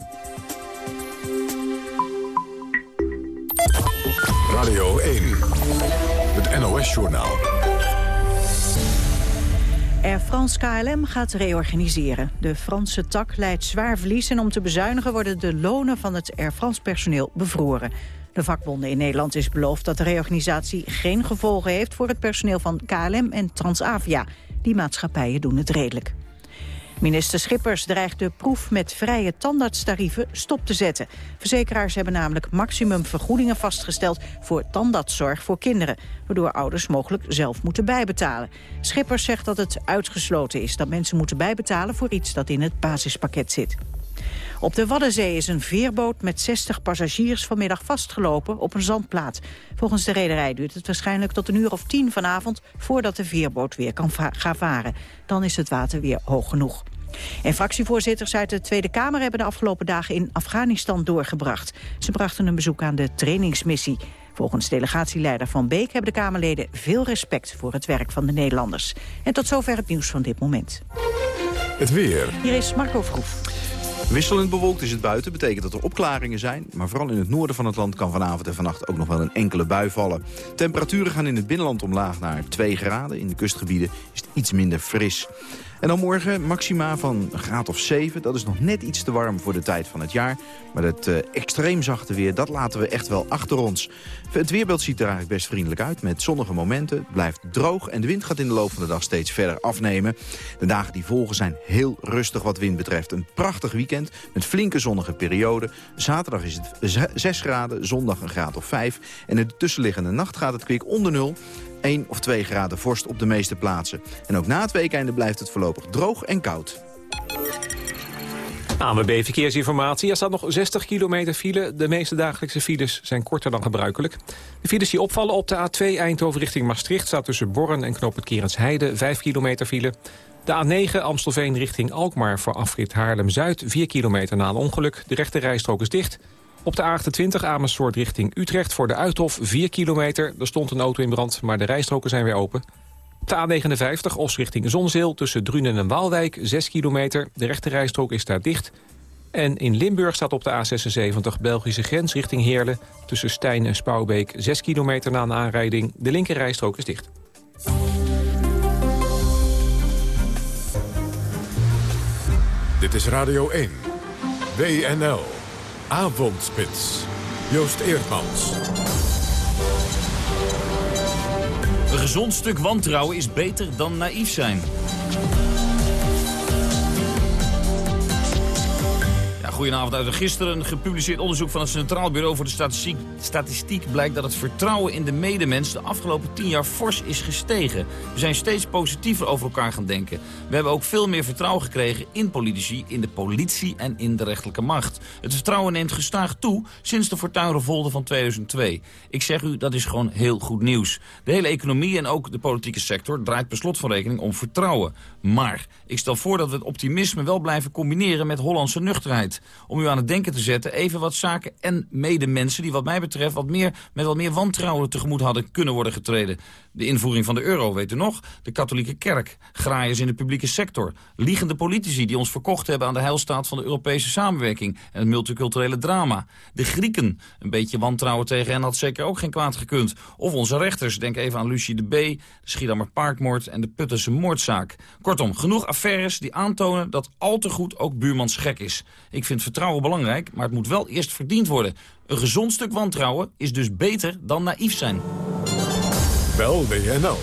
Air France KLM gaat reorganiseren. De Franse tak leidt zwaar verlies en om te bezuinigen worden de lonen van het Air France personeel bevroren. De vakbonden in Nederland is beloofd dat de reorganisatie geen gevolgen heeft voor het personeel van KLM en Transavia. Die maatschappijen doen het redelijk. Minister Schippers dreigt de proef met vrije tandartstarieven stop te zetten. Verzekeraars hebben namelijk maximumvergoedingen vastgesteld voor tandartszorg voor kinderen, waardoor ouders mogelijk zelf moeten bijbetalen. Schippers zegt dat het uitgesloten is dat mensen moeten bijbetalen voor iets dat in het basispakket zit. Op de Waddenzee is een veerboot met 60 passagiers vanmiddag vastgelopen op een zandplaat. Volgens de rederij duurt het waarschijnlijk tot een uur of tien vanavond voordat de veerboot weer kan va gaan varen. Dan is het water weer hoog genoeg. En fractievoorzitters uit de Tweede Kamer hebben de afgelopen dagen in Afghanistan doorgebracht. Ze brachten een bezoek aan de trainingsmissie. Volgens delegatieleider Van Beek hebben de Kamerleden veel respect voor het werk van de Nederlanders. En tot zover het nieuws van dit moment. Het weer. Hier is Marco Vroef. Wisselend bewolkt is het buiten, betekent dat er opklaringen zijn. Maar vooral in het noorden van het land kan vanavond en vannacht ook nog wel een enkele bui vallen. Temperaturen gaan in het binnenland omlaag naar 2 graden. In de kustgebieden is het iets minder fris. En dan morgen maxima van een graad of 7. Dat is nog net iets te warm voor de tijd van het jaar. Maar het uh, extreem zachte weer, dat laten we echt wel achter ons. Het weerbeeld ziet er eigenlijk best vriendelijk uit met zonnige momenten. Het blijft droog en de wind gaat in de loop van de dag steeds verder afnemen. De dagen die volgen zijn heel rustig wat wind betreft. Een prachtig weekend met flinke zonnige perioden. Zaterdag is het 6 graden, zondag een graad of 5. En in de tussenliggende nacht gaat het kwik onder nul. 1 of 2 graden vorst op de meeste plaatsen. En ook na het weekende blijft het voorlopig droog en koud. ANWB Verkeersinformatie. Er staat nog 60 kilometer file. De meeste dagelijkse files zijn korter dan gebruikelijk. De files die opvallen op de A2 Eindhoven richting Maastricht... staat tussen Borren en Knoop het Kerensheide 5 kilometer file. De A9 Amstelveen richting Alkmaar voor afrit Haarlem-Zuid... 4 kilometer na een ongeluk. De rechte rijstrook is dicht. Op de A28 Amersfoort richting Utrecht voor de Uithof 4 kilometer. Er stond een auto in brand, maar de rijstroken zijn weer open. Op de A59 Os richting Zonzeel tussen Drunen en Waalwijk 6 kilometer. De rechte rijstrook is daar dicht. En in Limburg staat op de A76 Belgische grens richting Heerlen... tussen Stijn en Spouwbeek 6 kilometer na een aanrijding. De linker rijstrook is dicht. Dit is Radio 1. WNL. Avondspits. Joost Eerdmans. Een gezond stuk wantrouwen is beter dan naïef zijn. Goedenavond. Uit gisteren gepubliceerd onderzoek van het Centraal Bureau voor de Statistiek, Statistiek blijkt dat het vertrouwen in de medemens de afgelopen tien jaar fors is gestegen. We zijn steeds positiever over elkaar gaan denken. We hebben ook veel meer vertrouwen gekregen in politici, in de politie en in de rechterlijke macht. Het vertrouwen neemt gestaag toe sinds de fortuinrevolte van 2002. Ik zeg u, dat is gewoon heel goed nieuws. De hele economie en ook de politieke sector draait per slot van rekening om vertrouwen. Maar ik stel voor dat we het optimisme wel blijven combineren met Hollandse nuchterheid. Om u aan het denken te zetten. Even wat zaken en medemensen die wat mij betreft wat meer, met wat meer wantrouwen tegemoet hadden kunnen worden getreden. De invoering van de euro, weet u nog? De katholieke kerk, graaiers in de publieke sector. Liegende politici die ons verkocht hebben aan de heilstaat van de Europese samenwerking. En het multiculturele drama. De Grieken, een beetje wantrouwen tegen hen had zeker ook geen kwaad gekund. Of onze rechters, denk even aan Lucie de B., de Schiedammer Parkmoord en de Puttense moordzaak. Kortom, genoeg affaires die aantonen dat al te goed ook buurmans gek is. Ik vind vertrouwen belangrijk, maar het moet wel eerst verdiend worden. Een gezond stuk wantrouwen is dus beter dan naïef zijn. Bel WNL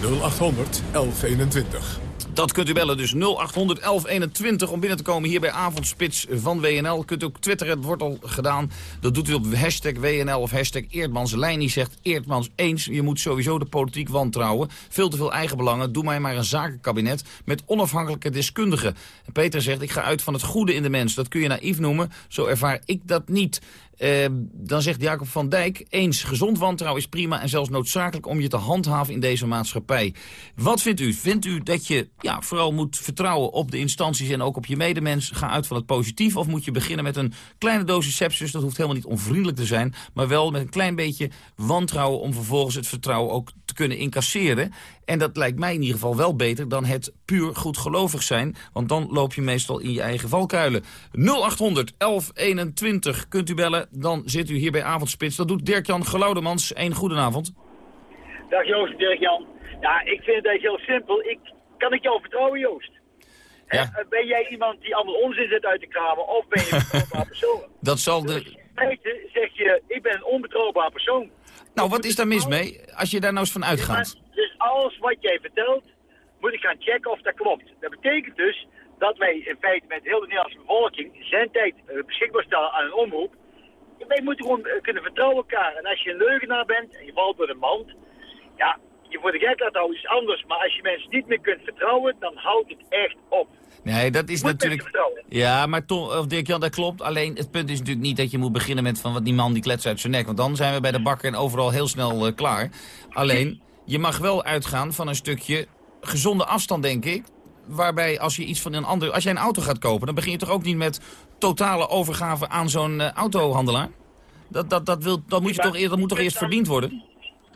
0800 1121. Dat kunt u bellen, dus 0800 1121 om binnen te komen hier bij Avondspits van WNL. Kunt u ook twitteren, het wordt al gedaan. Dat doet u op hashtag WNL of hashtag Eerdmans. Leini zegt Eerdmans eens, je moet sowieso de politiek wantrouwen. Veel te veel eigen belangen, doe mij maar een zakenkabinet met onafhankelijke deskundigen. En Peter zegt, ik ga uit van het goede in de mens. Dat kun je naïef noemen, zo ervaar ik dat niet. Uh, dan zegt Jacob van Dijk, eens gezond wantrouwen is prima... en zelfs noodzakelijk om je te handhaven in deze maatschappij. Wat vindt u? Vindt u dat je ja, vooral moet vertrouwen op de instanties... en ook op je medemens? Ga uit van het positief of moet je beginnen met een kleine dosis sepsis? Dat hoeft helemaal niet onvriendelijk te zijn... maar wel met een klein beetje wantrouwen... om vervolgens het vertrouwen ook te kunnen incasseren. En dat lijkt mij in ieder geval wel beter dan het puur goedgelovig zijn. Want dan loop je meestal in je eigen valkuilen. 0800 1121 kunt u bellen. Dan zit u hier bij Avondspits. Dat doet Dirk-Jan Geloudemans. Een goedenavond. Dag Joost, Dirk-Jan. Ja, ik vind het eigenlijk heel simpel. Ik, kan ik jou vertrouwen, Joost? Ja. Eh, ben jij iemand die allemaal onzin zet uit de kramen of ben je een betrouwbaar persoon? Dat zal de... Dus in feite zeg je, ik ben een onbetrouwbaar persoon. Nou, wat is daar mis mee, als je daar nou eens van uitgaat? dus alles wat jij vertelt, moet ik gaan checken of dat klopt. Dat betekent dus dat wij in feite met heel de Nederlandse bevolking zijn tijd eh, beschikbaar stellen aan een omroep. Wij moeten gewoon eh, kunnen vertrouwen elkaar. En als je een leugenaar bent en je valt door de mand, ja, je voor de gek laat houden is anders. Maar als je mensen niet meer kunt vertrouwen, dan houdt het echt op. Nee, dat is natuurlijk... Ja, maar toch, of Dirk Jan, dat klopt. Alleen het punt is natuurlijk niet dat je moet beginnen met van wat die man die klets uit zijn nek. Want dan zijn we bij de bakker en overal heel snel uh, klaar. Alleen, je mag wel uitgaan van een stukje gezonde afstand, denk ik. Waarbij als je iets van een ander... Als jij een auto gaat kopen, dan begin je toch ook niet met totale overgave aan zo'n uh, autohandelaar? Dat, dat, dat, wil, dat, moet, je toch, dat moet toch eerst verdiend worden?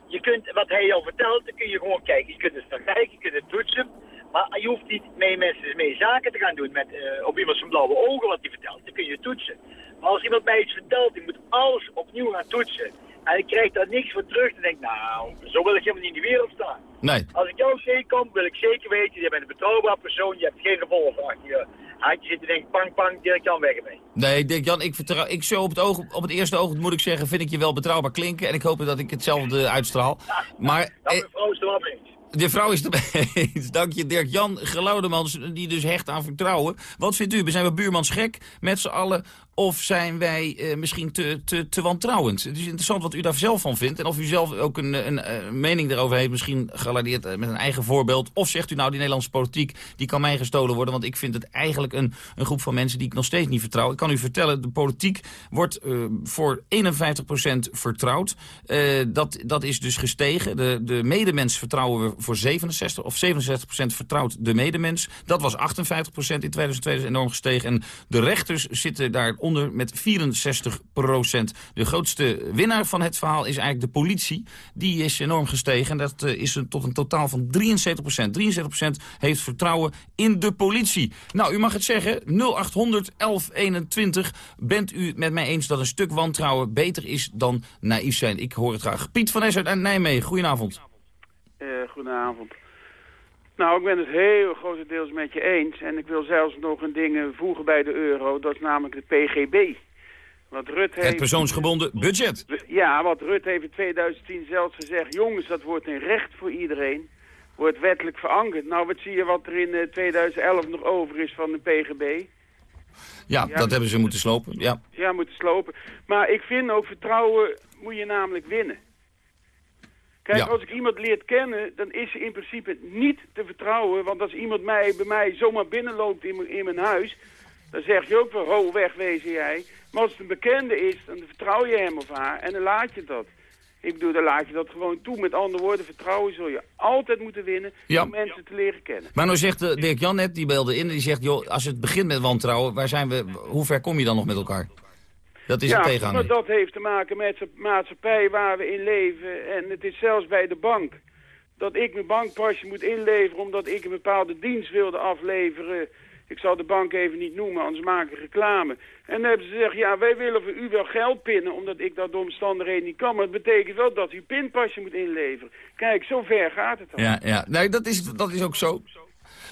Je kunt, wat hij al vertelt, dan kun je gewoon kijken. Je kunt het vergelijken, je kunt het toetsen. Maar je hoeft niet mee mensen mee zaken te gaan doen met, uh, op iemand zijn blauwe ogen wat hij vertelt. Dan kun je toetsen. Maar als iemand mij iets vertelt, ik moet alles opnieuw gaan toetsen. En ik krijg daar niks voor terug. Dan denk ik, nou, zo wil ik helemaal niet in de wereld staan. Nee. Als ik jou tegenkom, wil ik zeker weten, je bent een betrouwbaar persoon, je hebt geen revolver achter je handje zitten denk pang, pang, Dirk Jan weg ermee. Nee, Dirk Jan, ik, vertrouw, ik zo op het, oog, op het eerste oog moet ik zeggen, vind ik je wel betrouwbaar klinken. En ik hoop dat ik hetzelfde uitstraal. Maar, eh, mevrouw is er wel eens. De vrouw is erbij eens. Dank je, Dirk Jan Geloudemans, die dus hecht aan vertrouwen. Wat vindt u? Zijn we buurmans gek met z'n allen? Of zijn wij uh, misschien te, te, te wantrouwend? Het is interessant wat u daar zelf van vindt. En of u zelf ook een, een, een mening daarover heeft. Misschien gelardeerd uh, met een eigen voorbeeld. Of zegt u nou, die Nederlandse politiek, die kan mij gestolen worden. Want ik vind het eigenlijk een, een groep van mensen die ik nog steeds niet vertrouw. Ik kan u vertellen, de politiek wordt voor 51% vertrouwd. dat, dat is dus gestegen. De, de medemens vertrouwen we voor 67. Of 67% vertrouwt de medemens. Dat was 58% in 2002. is enorm gestegen. En de rechters zitten daar onder met 64 procent. De grootste winnaar van het verhaal is eigenlijk de politie. Die is enorm gestegen en dat uh, is tot een totaal van 73 procent. 73 procent heeft vertrouwen in de politie. Nou, u mag het zeggen, 0800 1121. Bent u met mij eens dat een stuk wantrouwen beter is dan naïef zijn? Ik hoor het graag. Piet van Es uit Nijmegen, goedenavond. Uh, goedenavond. Nou, ik ben het heel grotendeels met je eens. En ik wil zelfs nog een ding voegen bij de euro. Dat is namelijk de PGB. Wat Rut heeft, het persoonsgebonden budget. Ja, wat Rut heeft in 2010 zelfs gezegd... jongens, dat wordt een recht voor iedereen. Wordt wettelijk verankerd. Nou, wat zie je wat er in 2011 eh, nog over is van de PGB? Ja, ja, dat hebben ze moeten slopen. Ja. ja, moeten slopen. Maar ik vind ook vertrouwen moet je namelijk winnen. Kijk, als ik iemand leert kennen, dan is ze in principe niet te vertrouwen. Want als iemand mij, bij mij zomaar binnenloopt in, in mijn huis... dan zeg je ook wel, ho, wegwezen jij. Maar als het een bekende is, dan vertrouw je hem of haar en dan laat je dat. Ik bedoel, dan laat je dat gewoon toe. Met andere woorden, vertrouwen zul je altijd moeten winnen Ja. om mensen te leren kennen. Maar nou zegt eh, Dirk Jan net, die belde in en die zegt... joh, als het begint met wantrouwen, waar zijn we, hoe ver kom je dan nog met elkaar? Dat is ja, een tegenhanger. maar dat heeft te maken met de maatschappij waar we in leven. En het is zelfs bij de bank. Dat ik mijn bankpasje moet inleveren omdat ik een bepaalde dienst wilde afleveren. Ik zal de bank even niet noemen, anders maak ik reclame. En dan hebben ze gezegd, ja, wij willen voor u wel geld pinnen, omdat ik dat door omstandigheden niet kan. Maar het betekent wel dat u pinpasje moet inleveren. Kijk, zo ver gaat het dan. Ja, ja. Nee, dat is, dat is ook zo.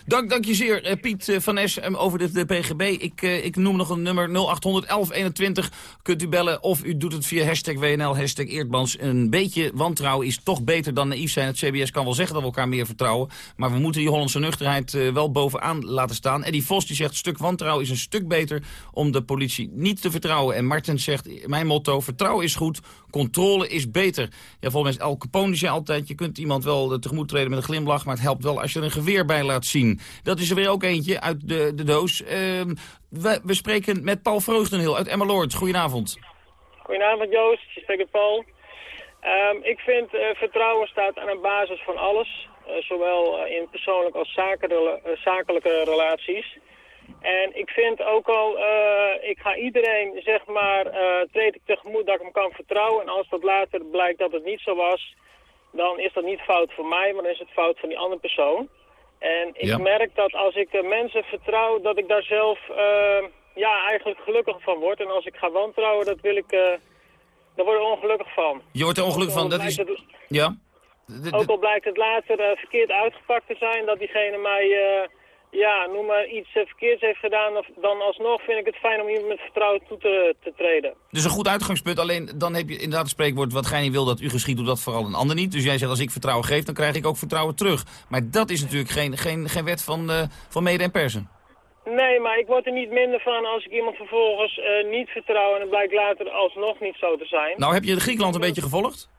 Dank, dank je zeer, eh, Piet eh, van Es, eh, over de, PGB. Ik, ik noem nog een nummer 0800 1121. Kunt u bellen of u doet het via hashtag WNL, hashtag Eerdmans. Een beetje wantrouwen is toch beter dan naïef zijn. Het CBS kan wel zeggen dat we elkaar meer vertrouwen. Maar we moeten die Hollandse nuchterheid wel bovenaan laten staan. Eddie Vos die zegt, stuk wantrouwen is een stuk beter om de politie niet te vertrouwen. En Martin zegt, mijn motto, vertrouwen is goed, controle is beter. Ja, volgens mij, Al Capone zei altijd, je kunt iemand wel tegemoet treden met een glimlach, maar het helpt wel als je er een geweer bij laat zien. Dat is er weer ook eentje uit de, de doos. Ehm, we, spreken met Paul Vreugdenhil uit Emmeloord. Goedenavond. Goedenavond Joost, je spreekt met Paul. Ehm, ik vind eh, vertrouwen staat aan een basis van alles. eh, zowel eh, in persoonlijk als eh, zakelijke relaties. En ik vind ook al, ik ga iedereen, zeg maar, treed ik tegemoet dat ik hem kan vertrouwen. En als dat later blijkt dat het niet zo was, dan is dat niet fout voor mij, maar dan is het fout van die andere persoon. En ik Ja. merk dat als ik mensen vertrouw, dat ik daar zelf eh, ja, eigenlijk gelukkig van word. En als ik ga wantrouwen, dat wil ik, eh daar word ik ongelukkig van. Je wordt er ongelukkig van. Dat is... het- Ja? Ook al blijkt het later eh, verkeerd uitgepakt te zijn, dat diegene mij, ja, noem maar iets eh, verkeerds heeft gedaan, of, dan alsnog vind ik het fijn om iemand met vertrouwen toe te, te treden. Dus een goed uitgangspunt, alleen dan heb je inderdaad het spreekwoord... wat gij niet wil dat u geschiet, doet dat vooral een ander niet. Dus jij zegt, als ik vertrouwen geef, dan krijg ik ook vertrouwen terug. Maar dat is natuurlijk geen, geen, geen wet van, eh, van mede en persen. Nee, maar ik word er niet minder van als ik iemand vervolgens eh, niet vertrouw en het blijkt later alsnog niet zo te zijn. Nou, heb je de Griekenland een beetje gevolgd?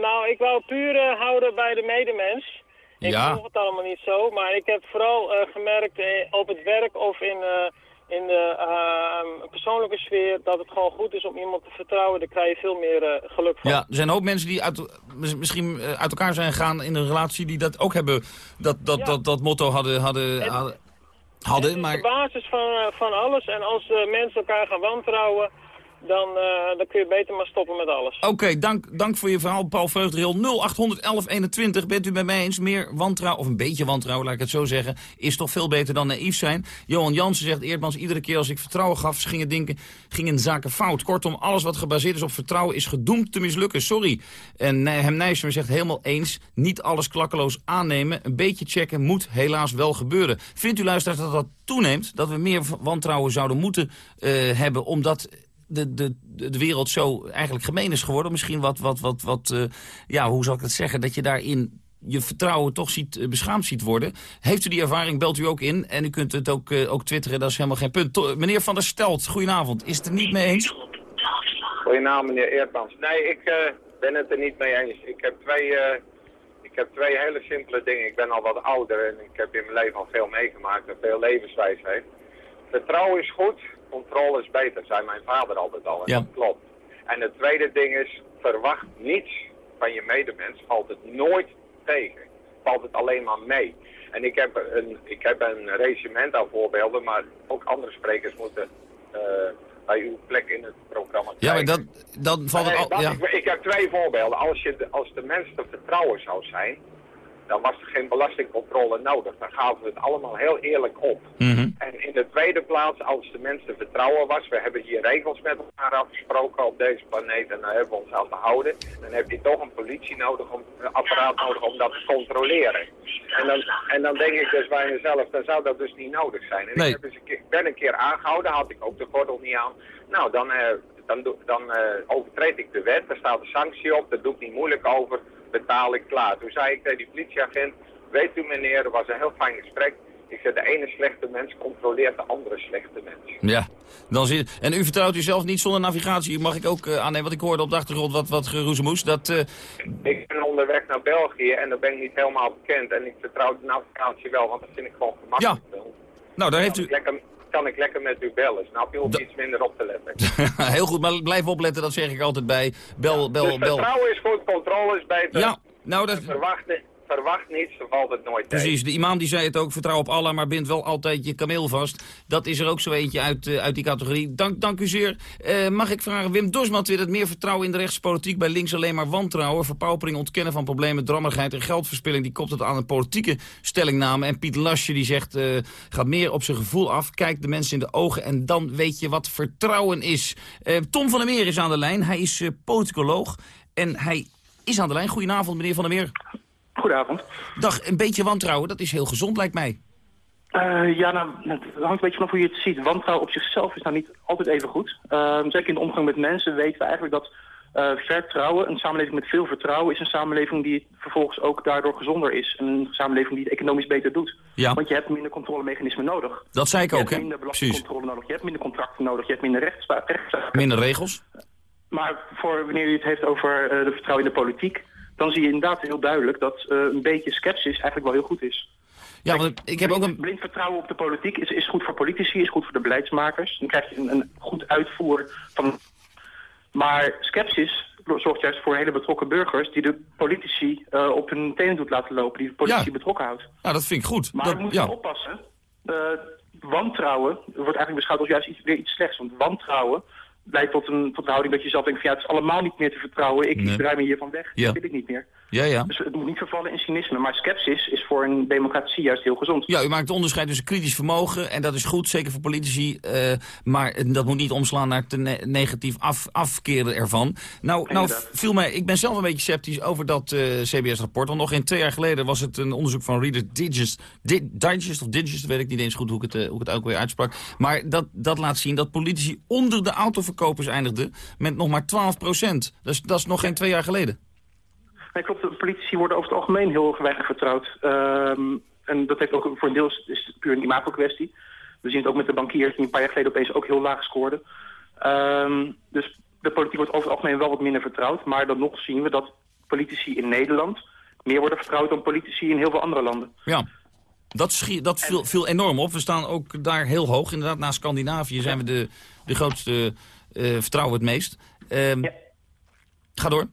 Nou, ik wou puur houden bij de medemens. Ik Ja. volg het allemaal niet zo, maar ik heb vooral eh, gemerkt eh, op het werk of in, eh, in de eh, persoonlijke sfeer dat het gewoon goed is om iemand te vertrouwen. Daar krijg je veel meer geluk van. Ja, er zijn een hoop mensen die uit, mis- misschien uit elkaar zijn gegaan in een relatie... die dat ook hebben, dat, dat, dat, dat motto hadden, hadden, hadden. De Maar basis van, van alles. En als mensen elkaar gaan wantrouwen, dan, eh, dan kun je beter maar stoppen met alles. Oké, dank, dank voor je verhaal, Paul Vreugdril. 0800 1121, bent u bij mij eens? Meer wantrouwen, of een beetje wantrouwen, laat ik het zo zeggen... is toch veel beter dan naïef zijn. Johan Jansen zegt, Eerdmans, iedere keer als ik vertrouwen gaf... gingen, denken, gingen zaken fout. Kortom, alles wat gebaseerd is op vertrouwen is gedoemd te mislukken. Sorry. En hem Nijsmer zegt helemaal eens, niet alles klakkeloos aannemen. Een beetje checken moet helaas wel gebeuren. Vindt u, luisteraars, dat dat toeneemt? Dat we meer wantrouwen zouden moeten eh, hebben... omdat de, de, de wereld zo eigenlijk gemeen is geworden. Misschien wat, wat, wat, wat eh, ja, hoe zal ik het zeggen, dat je daarin je vertrouwen toch ziet, eh, beschaamd ziet worden. Heeft u die ervaring, belt u ook in. En u kunt het ook, eh, ook twitteren, dat is helemaal geen punt. Meneer Van der Stelt, goedenavond. Is het er niet mee eens? Goedenavond, meneer Eerdmans. Nee, ik ben het er niet mee eens. Ik heb, twee, ik heb twee hele simpele dingen. Ik ben al wat ouder en ik heb in mijn leven al veel meegemaakt en veel levenswijsheid. Vertrouwen is goed, controle is beter, zei mijn vader altijd al. En Ja. dat klopt. En het tweede ding is, verwacht niets van je medemens. Valt het nooit tegen. Valt het alleen maar mee. En ik heb een, ik heb een regiment aan voorbeelden, maar ook andere sprekers moeten eh, bij uw plek in het programma Ja, maar dat, dan valt het al... Ja. ik, ik heb twee voorbeelden. Als, je, de- als de mens te vertrouwen zou zijn, dan was er geen belastingcontrole nodig. Dan gaven we het allemaal heel eerlijk op. Mhm. En in de tweede plaats, als de mens te vertrouwen was, we hebben hier regels met elkaar afgesproken op deze planeet en daar hebben we ons aan te houden, dan heb je toch een politie nodig, om, een apparaat nodig om dat te controleren. En dan, en dan denk ik dus bij mezelf, dan zou dat dus niet nodig zijn. En Nee. ik heb eens een keer, ben een keer aangehouden, had ik ook de gordel niet aan. Nou, dan, eh, dan, dan eh, overtreed ik de wet, daar staat een sanctie op, daar doe ik niet moeilijk over, betaal ik klaar. Toen zei ik tegen die politieagent, weet u meneer, dat was een heel fijn gesprek. Ik zei, de ene slechte mens controleert de andere slechte mens. Ja, dan zit, en u vertrouwt u zelf niet zonder navigatie, mag ik ook eh, aannemen, want ik hoorde op de achtergrond wat, wat geroezemoes. Dat, eh, Ik ben onderweg naar België en daar ben ik niet helemaal bekend. En ik vertrouw de navigatie wel, want dat vind ik gewoon gemakkelijk. nou, daar heeft u... Lekker, kan ik lekker met u bellen. Snap je? Om iets minder op te letten. Heel goed, maar blijf opletten, dat zeg ik altijd bij. Bel, bel, dus bel. vertrouwen is goed, controle is beter. Ja, nou dat... Verwachten, verwacht niets, dan valt het nooit Precies, de imam die zei het ook, vertrouw op Allah, maar bind wel altijd je kameel vast. Dat is er ook zo eentje uit, uh, uit die categorie. Dank, dank u zeer. Uh, mag ik vragen, Wim Dorsman weer het meer vertrouwen in de rechtspolitiek bij links alleen maar wantrouwen, verpaupering, ontkennen van problemen, drammigheid en geldverspilling. Die kopt het aan een politieke stellingname. En Piet Lasje die zegt, uh, gaat meer op zijn gevoel af, kijkt de mensen in de ogen en dan weet je wat vertrouwen is. Tom van der Meer is aan de lijn, hij is politicoloog en hij is aan de lijn. Goedenavond meneer van der Meer. Goedenavond. Dag, een beetje wantrouwen, dat is heel gezond lijkt mij. Uh, ja, nou, het hangt een beetje vanaf hoe je het ziet. Wantrouwen op zichzelf is nou niet altijd even goed. Uh, zeker in de omgang met mensen weten we eigenlijk dat uh, vertrouwen, een samenleving met veel vertrouwen, is een samenleving die vervolgens ook daardoor gezonder is. En een samenleving die het economisch beter doet. Ja. Want je hebt minder controlemechanismen nodig. Dat zei ik ook, hè? Je hebt minder belastingcontrole nodig, je hebt minder contracten nodig, je hebt minder rechtszaken. Minder regels? Maar voor wanneer je het heeft over de vertrouwen in de politiek dan zie je inderdaad heel duidelijk dat uh, een beetje sceptisch eigenlijk wel heel goed is. Ja, want ik heb ook een... Blind vertrouwen op de politiek is, is goed voor politici, is goed voor de beleidsmakers. Dan krijg je een, een goed uitvoer van... Maar sceptisch zorgt juist voor hele betrokken burgers... die de politici uh, op hun tenen doet laten lopen, die de politici ja. betrokken houdt. Ja, dat vind ik goed. Maar dat, we moeten ja. oppassen. Uh, wantrouwen wordt eigenlijk beschouwd als juist iets, weer iets slechts. Want wantrouwen leidt tot een, tot een houding dat je zelf denkt van ja, het is allemaal niet meer te vertrouwen. Ik, Nee. ik draai me hiervan weg. Ja. Dat wil ik niet meer. Ja, ja. Dus het moet niet vervallen in cynisme. Maar sceptisch is voor een democratie juist heel gezond. Ja, u maakt het onderscheid tussen kritisch vermogen en dat is goed, zeker voor politici. eh, maar dat moet niet omslaan naar te ne- negatief af, afkeren ervan. Nou, nou viel mij, ik ben zelf een beetje sceptisch over dat eh, CBS-rapport. Want nog geen twee jaar geleden was het een onderzoek van Reader's Digest, Di- Digest of Digest, weet ik niet eens goed hoe ik het, eh, hoe ik het ook weer uitsprak. Maar dat, dat laat zien dat politici onder de autoverkopers eindigden met nog maar 12 procent. Dat is, dat is nog geen twee jaar geleden. Nee, klopt. De politici worden over het algemeen heel weinig vertrouwd. Ehm, en dat heeft ook voor een deel is het puur een imago-kwestie. We zien het ook met de bankiers die een paar jaar geleden opeens ook heel laag scoorden. Ehm, dus de politiek wordt over het algemeen wel wat minder vertrouwd. Maar dan nog zien we dat politici in Nederland meer worden vertrouwd dan politici in heel veel andere landen. Ja. Dat, dat viel, viel enorm op. We staan ook daar heel hoog. Inderdaad, na Scandinavië zijn we de, de grootste eh, vertrouwen het meest. Ehm, Ga door.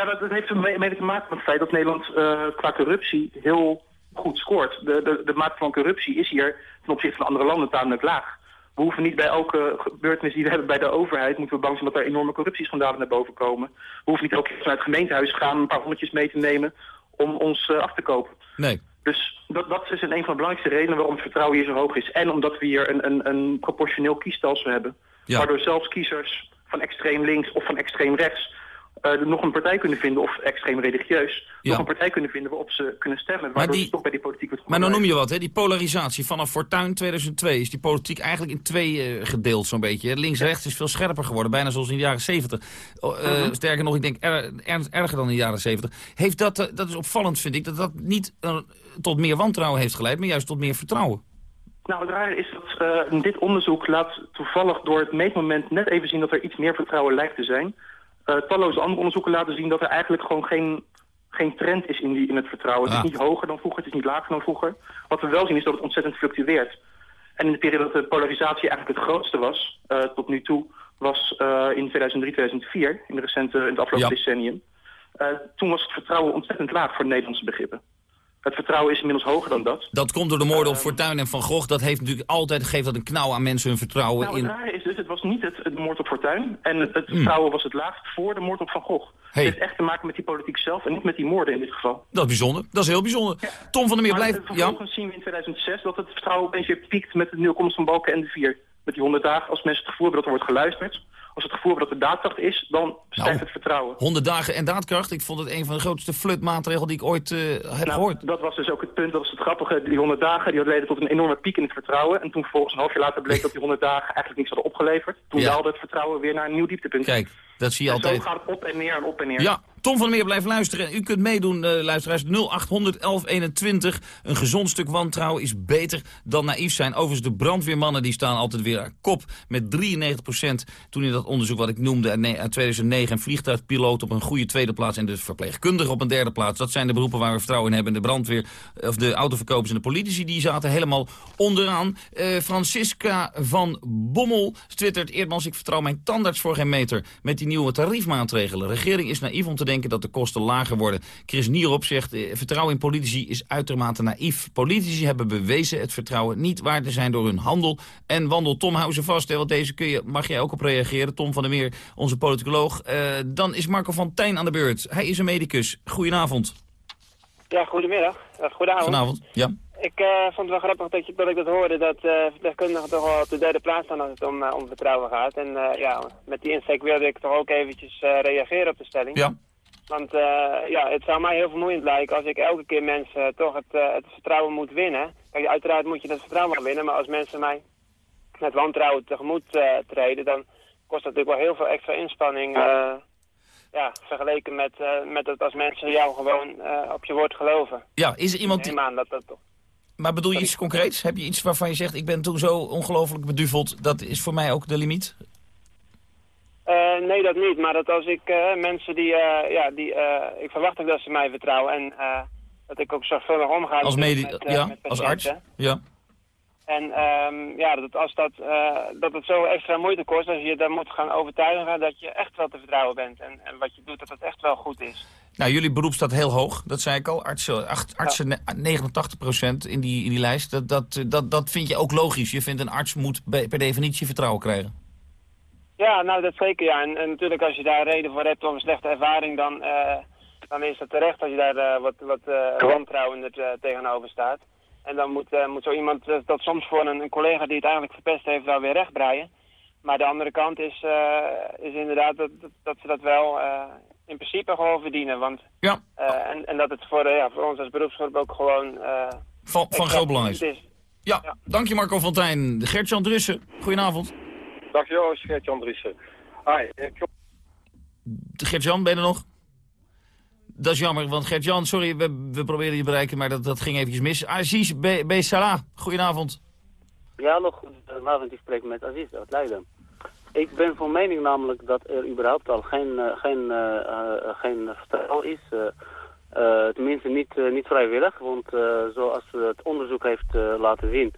Ja, dat, dat heeft mee, mede te maken met het feit dat Nederland eh, qua corruptie heel goed scoort. De, de, de mate van corruptie is hier ten opzichte van andere landen tamelijk laag. We hoeven niet bij elke gebeurtenis die we hebben bij de overheid... moeten we bang zijn dat er enorme corruptieschandalen naar boven komen. We hoeven niet elke keer vanuit het gemeentehuis gaan... een paar honderdjes mee te nemen om ons eh, af te kopen. Nee. Dus dat, dat is een, een van de belangrijkste redenen waarom het vertrouwen hier zo hoog is. En omdat we hier een, een, een proportioneel kiesstelsel hebben. Ja. Waardoor zelfs kiezers van extreem links of van extreem rechts... eh, nog een partij kunnen vinden, of extreem religieus... Ja. nog een partij kunnen vinden waarop ze kunnen stemmen. Waardoor die- ze toch bij die politiek wordt Maar dan noem je wat, hè? die polarisatie. Vanaf Fortuin 2002 is die politiek eigenlijk in twee eh, gedeeld zo'n beetje. Links-rechts is veel scherper geworden, bijna zoals in de jaren 70. Oh, eh, Mhm. Sterker nog, ik denk er, er- erger dan in de jaren 70. Heeft dat, dat is opvallend, vind ik, dat dat niet tot meer wantrouwen heeft geleid... maar juist tot meer vertrouwen. Nou, het rare is dat dit onderzoek laat toevallig door het meetmoment net even zien dat er iets meer vertrouwen lijkt te zijn. Eh, talloze andere onderzoeken laten zien dat er eigenlijk gewoon geen, geen trend is in, die, in het vertrouwen. Het is niet hoger dan vroeger, het is niet lager dan vroeger. Wat we wel zien is dat het ontzettend fluctueert. En in de periode dat de polarisatie eigenlijk het grootste was, eh, tot nu toe, was eh, in 2003, 2004, in, de recente, in het afgelopen Ja. decennium. Toen was het vertrouwen ontzettend laag voor Nederlandse begrippen. Het vertrouwen is inmiddels hoger dan dat. Dat komt door de moorden op Fortuin en Van Gogh. Dat heeft natuurlijk altijd, geeft dat een knauw aan mensen hun vertrouwen Nou, in... het rare is dus, het was niet het, het moord op Fortuin. En het, het Hmm. vertrouwen was het laagst voor de moord op Van Gogh. Hey. Het heeft echt te maken met die politiek zelf en niet met die moorden in dit geval. Dat is bijzonder, dat is heel bijzonder. Tom van der Meer blijft... eh, Ja, vervolgens zien we in 2006 dat het vertrouwen opeens weer piekt met de nieuwe komst van Balken en de Vier. Met die 100 dagen, als mensen het gevoel hebben dat er wordt geluisterd. Als het gevoel hebben dat er daadkracht is, dan stijgt Nou. het vertrouwen. 100 dagen en daadkracht. Ik vond het een van de grootste flutmaatregelen die ik ooit eh, heb Nou, gehoord. dat was dus ook het punt, dat was het grappige. Die 100 dagen die had leiden tot een enorme piek in het vertrouwen. En toen vervolgens een half jaar later bleek dat die 100 dagen eigenlijk niks hadden opgeleverd. Toen Ja. daalde het vertrouwen weer naar een nieuw dieptepunt. Kijk, dat zie je En altijd. zo gaat het op en neer en op en neer. Ja, Tom van Meer blijft luisteren. U kunt meedoen, uh, luisteraars. 0800 1121. Een gezond stuk wantrouwen is beter dan naïef zijn. Overigens, de brandweermannen die staan altijd weer aan kop met 93 procent. Toen in dat onderzoek wat ik noemde uit 2009... een vliegtuigpiloot op een goede tweede plaats... en de verpleegkundige op een derde plaats. Dat zijn de beroepen waar we vertrouwen in hebben. De brandweer, of de autoverkopers en de politici... die zaten helemaal onderaan. Uh, Francisca van Bommel twittert... Eerdmans, ik vertrouw mijn tandarts voor geen meter... met die nieuwe tariefmaatregelen. Regering is naïef om te denken dat de kosten lager worden. Chris Nierop zegt, eh, vertrouwen in politici is uitermate naïef. Politici hebben bewezen het vertrouwen niet waar te zijn door hun handel. En wandel Tom Housen vast, hè, want deze kun je, mag jij ook op reageren. Tom van der Meer, onze politicoloog. Uh, dan is Marco van Tijn aan de beurt. Hij is een medicus. Goedenavond. Ja, goedemiddag. Uh, goedenavond. Ja. Ik uh, vond het wel grappig dat, je, dat ik dat hoorde, dat uh, verpleegkundigen toch wel op de derde plaats staan als het om, uh, om vertrouwen gaat. En ja, met die insteek wilde ik toch ook eventjes reageren op de stelling. Ja. Want ja, het zou mij heel vermoeiend lijken als ik elke keer mensen toch het, het vertrouwen moet winnen. Kijk, uiteraard moet je dat vertrouwen wel winnen, maar als mensen mij met wantrouwen tegemoet treden, dan kost dat natuurlijk wel heel veel extra inspanning. ja, vergeleken met, met het als mensen jou gewoon op je woord geloven. Ja, is er iemand... Die... aan dat dat toch maar bedoel je iets concreets? Heb je iets waarvan je zegt, ik ben toen zo ongelooflijk beduveld, dat is voor mij ook de limiet? Uh, nee, dat niet. Maar dat als ik uh, mensen die, uh, ja, die, ik verwacht ook dat ze mij vertrouwen en dat ik ook zorgvuldig omga als met, met, ja, als arts, ja. En um, ja, dat als dat, dat het zo extra moeite kost, als je daar moet gaan overtuigen dat je echt wel te vertrouwen bent. En, en wat je doet, dat het echt wel goed is. Nou, jullie beroep staat heel hoog, dat zei ik al. Artsen, artsen 89% in die, in die lijst. Dat, dat, dat, dat vind je ook logisch. Je vindt een arts moet per definitie vertrouwen krijgen. Ja, nou dat zeker ja. En, en, natuurlijk als je daar reden voor hebt of een slechte ervaring, dan, uh, dan is dat terecht als je daar uh, wat, wat uh, tegenover staat. En dan moet, moet zo iemand dat soms voor een, een, collega die het eigenlijk verpest heeft wel weer rechtbreien. Maar de andere kant is, is inderdaad dat, dat, dat, ze dat wel in principe gewoon verdienen. Want, ja. En, en dat het voor, ja, voor ons als beroepsgroep ook gewoon... Van van groot belang is. is. Ja, ja, dank je Marco Fontijn. Gert-Jan Drussen, goedenavond. Dag Joost, Gert-Jan Drussen. Hi. Gert-Jan, ben je er nog? Dat is jammer, want Gert-Jan, sorry, we, we proberen je bereiken, maar dat, dat ging eventjes mis. Aziz B. Salah, goedenavond. Ja, nog goedenavond. Ik spreek met Aziz uit Leiden. Ik ben van mening namelijk dat er überhaupt al geen, uh, geen, uh, geen vertrouwen is. tenminste niet, niet vrijwillig, want zoals het onderzoek heeft laten zien...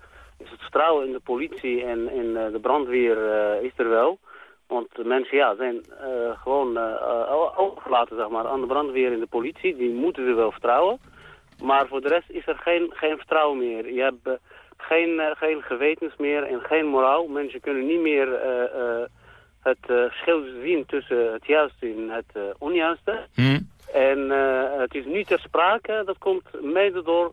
is het vertrouwen in de politie en in de brandweer is er wel. Want mensen ja, zijn gewoon overgelaten zeg maar, aan de brandweer en de politie. Die moeten er wel vertrouwen. Maar voor de rest is er geen, geen vertrouwen meer. Je hebt geen, geen gewetens meer en geen moraal. Mensen kunnen niet meer uh, uh, het verschil zien tussen het juiste en het onjuiste. Hmm. En het is niet ter sprake. Dat komt mede door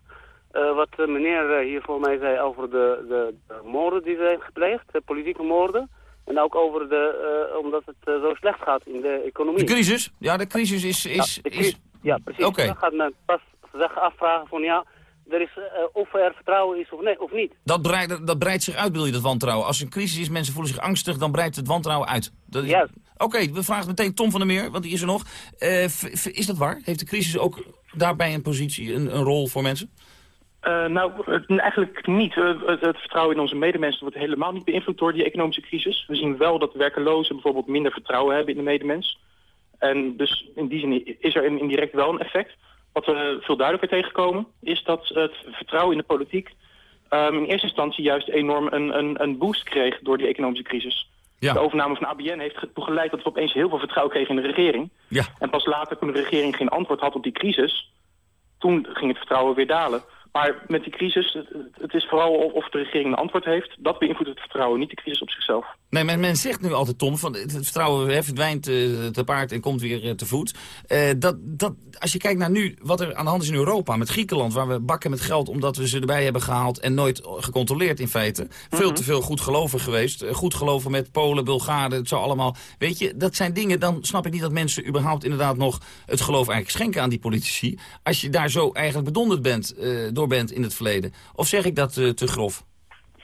wat de meneer hier voor mij zei over de, de, de, moorden die zijn gepleegd, de politieke moorden. En ook over de, omdat het zo slecht gaat in de economie. De crisis? Ja, de crisis is... is, ja, is... ja precies. Okay. Dan gaat men pas zich afvragen van ja, er is, uh, of er vertrouwen is of, nee, of niet. Dat breidt, dat breidt zich uit, wil je, dat wantrouwen? Als er een crisis is, mensen voelen zich angstig, dan breidt het wantrouwen uit. Dat is... Juist. Oké, we vragen meteen Tom van der Meer, want die is er nog. Uh, is dat waar? Heeft de crisis ook daarbij een positie, een, een rol voor mensen? Uh, nou, eigenlijk niet. Het, het, vertrouwen in onze medemensen wordt helemaal niet beïnvloed door die economische crisis. We zien wel dat werkelozen bijvoorbeeld minder vertrouwen hebben in de medemens. En dus in die zin is er indirect wel een effect. Wat we veel duidelijker tegenkomen is dat het vertrouwen in de politiek um, in eerste instantie juist enorm een, een, een boost kreeg door die economische crisis. Ja. De overname van ABN heeft ertoe geleid dat we opeens heel veel vertrouwen kregen in de regering. Ja. En pas later, toen de regering geen antwoord had op die crisis, toen ging het vertrouwen weer dalen. Maar met die crisis, het, is vooral of de regering een antwoord heeft. Dat beïnvloedt het vertrouwen, niet de crisis op zichzelf. Nee, men, men zegt nu altijd, Tom, van het vertrouwen hè, verdwijnt uh, te paard en komt weer uh, te voet. Uh, dat, dat, als je kijkt naar nu wat er aan de hand is in Europa met Griekenland... waar we bakken met geld omdat we ze erbij hebben gehaald... en nooit gecontroleerd in feite. Veel Mhm. te veel goed geloven geweest. goed geloven met Polen, Bulgaren, het zou allemaal... Weet je, dat zijn dingen, dan snap ik niet dat mensen überhaupt inderdaad nog... het geloof eigenlijk schenken aan die politici. Als je daar zo eigenlijk bedonderd bent, door bent in het verleden. Of zeg ik dat te grof?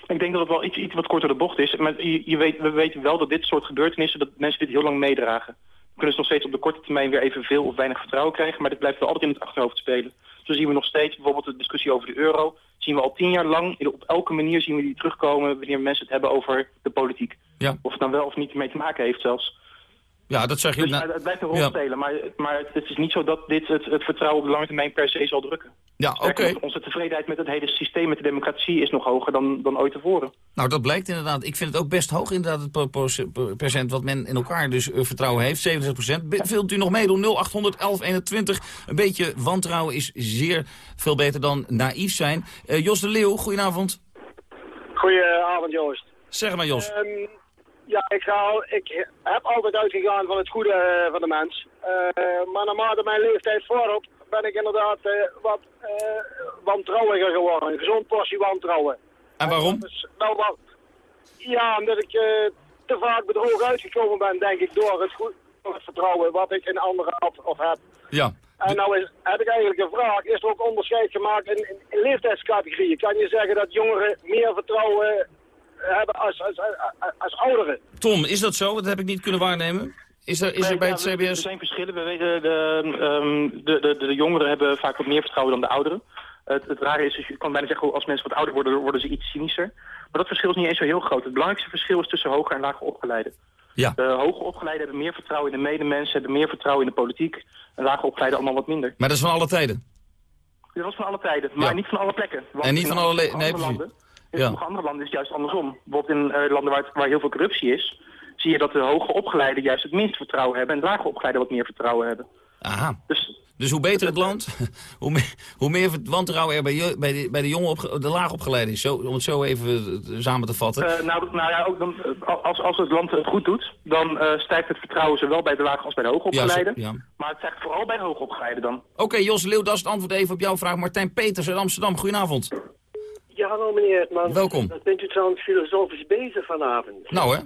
Ik denk dat het wel iets, iets wat korter de bocht is. Maar je, je weet, we weten wel dat dit soort gebeurtenissen, dat mensen dit heel lang meedragen. kunnen ze nog steeds op de korte termijn weer even veel of weinig vertrouwen krijgen. Maar dit blijft wel altijd in het achterhoofd spelen. Zo zien we nog steeds bijvoorbeeld de discussie over de euro. Zien we al tien jaar lang, op elke manier zien we die terugkomen wanneer mensen het hebben over de politiek. Ja. Of het dan wel of niet ermee te maken heeft zelfs. Ja, dat zeg je... Dus nou- het blijft een rol Ja. spelen, maar, maar het is niet zo dat dit het, het vertrouwen op de lange termijn per se zal drukken. Ja, oké. Onze tevredenheid met het hele systeem, met de democratie, is nog hoger dan, dan ooit tevoren. Nou, dat blijkt inderdaad. Ik vind het ook best hoog inderdaad, het pro- pro- pro- procent wat men in elkaar dus eh, vertrouwen heeft. 67 procent. Wilt u nog meedoen? 0800 1121. Een beetje wantrouwen is zeer veel beter dan naïef zijn. Eh, Jos de Leeuw, goedenavond. Goedenavond, Joost. Zeg maar, Jos. Ehm, ja, ik, ga, ik heb altijd uitgegaan van het goede eh, van de mens. Eh, maar naarmate mijn leeftijd voorop ben ik inderdaad eh, wat wantrouwiger geworden. Een gezond portie wantrouwen. En waarom? Dus, nou, wat, ja, omdat ik te vaak bedrogen uitgekomen ben, denk ik, door het, goed, door het vertrouwen wat ik in anderen had of heb. Ja. En nou is, heb ik eigenlijk een vraag. Is er ook onderscheid gemaakt in, in, in leeftijdscategorieën? Kan je zeggen dat jongeren meer vertrouwen hebben als, als, als, als ouderen? Tom, is dat zo? Dat heb ik niet kunnen waarnemen. Is er, is er Nee, bij ja, het we- Er CBS... zijn verschillen. We weten, de, ehm, de, de, de, de jongeren hebben vaak wat meer vertrouwen dan de ouderen. Het, het rare is, dus je kan bijna zeggen, als mensen wat ouder worden, worden ze iets cynischer. Maar dat verschil is niet eens zo heel groot. Het belangrijkste verschil is tussen hoger en lager opgeleiden. Ja. De hoger opgeleiden hebben meer vertrouwen in de medemensen, hebben meer vertrouwen in de politiek. En lager opgeleiden allemaal wat minder. Maar dat is van alle tijden. Dat was van alle tijden, maar Ja. niet van alle plekken. Want En niet van alle nee, andere precies. landen, in Ja. sommige andere landen is het juist andersom. Bijvoorbeeld in eh, landen waar, heel veel corruptie is, zie je dat de hoger opgeleiden juist het minst vertrouwen hebben en de lager opgeleiden wat meer vertrouwen hebben. Aha. Dus, Dus hoe beter het land, hoe meer, hoe meer wantrouwen er bij, je- bij, de, bij de jongen, de laag opgeleid is. Zo, om het zo even eh, samen te vatten. Eh, nou, nou ja, ook dan, als, als het land het goed doet, dan stijgt het vertrouwen zowel bij de laag als bij de hoogopgeleiden. Ja, ja. Maar het stijgt vooral bij de hoogopgeleiden dan. Oké, Jos Leeuw, dat is het antwoord even op jouw vraag. Martijn Peters uit Amsterdam, goedenavond. Ja, hallo meneer Hetman. Welkom. Dat bent u trouwens filosofisch bezig vanavond. Nou hè,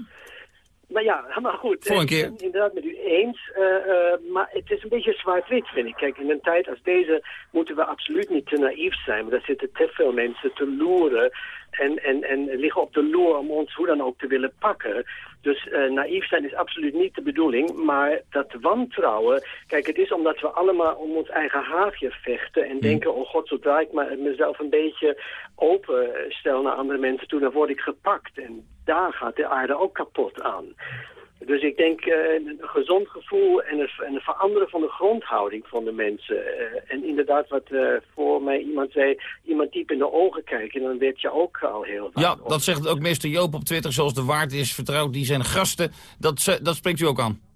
Maar ja, maar goed. Voor een ik keer. ben het inderdaad met u eens. eh, eh, maar het is een beetje zwart-wit, vind ik. Kijk, in een tijd als deze moeten we absoluut niet te naïef zijn. Want er zitten te veel mensen te loeren. En, en, en liggen op de loer om ons hoe dan ook te willen pakken. Dus eh, naïef zijn is absoluut niet de bedoeling. Maar dat wantrouwen... Kijk, het is omdat we allemaal om ons eigen haagje vechten. En denken, oh god, zodra ik maar mezelf een beetje open stel naar andere mensen toe... dan word ik gepakt. En daar gaat de aarde ook kapot aan. Dus ik denk eh, een gezond gevoel en het, en het veranderen van de grondhouding van de mensen. eh, en inderdaad, wat eh, voor mij iemand zei, iemand diep in de ogen kijken, dan weet je ook al heel wat. ja, dat zegt ook meester Joop op Twitter, zoals de waard is, vertrouwt die zijn gasten. Dat, dat spreekt u ook aan.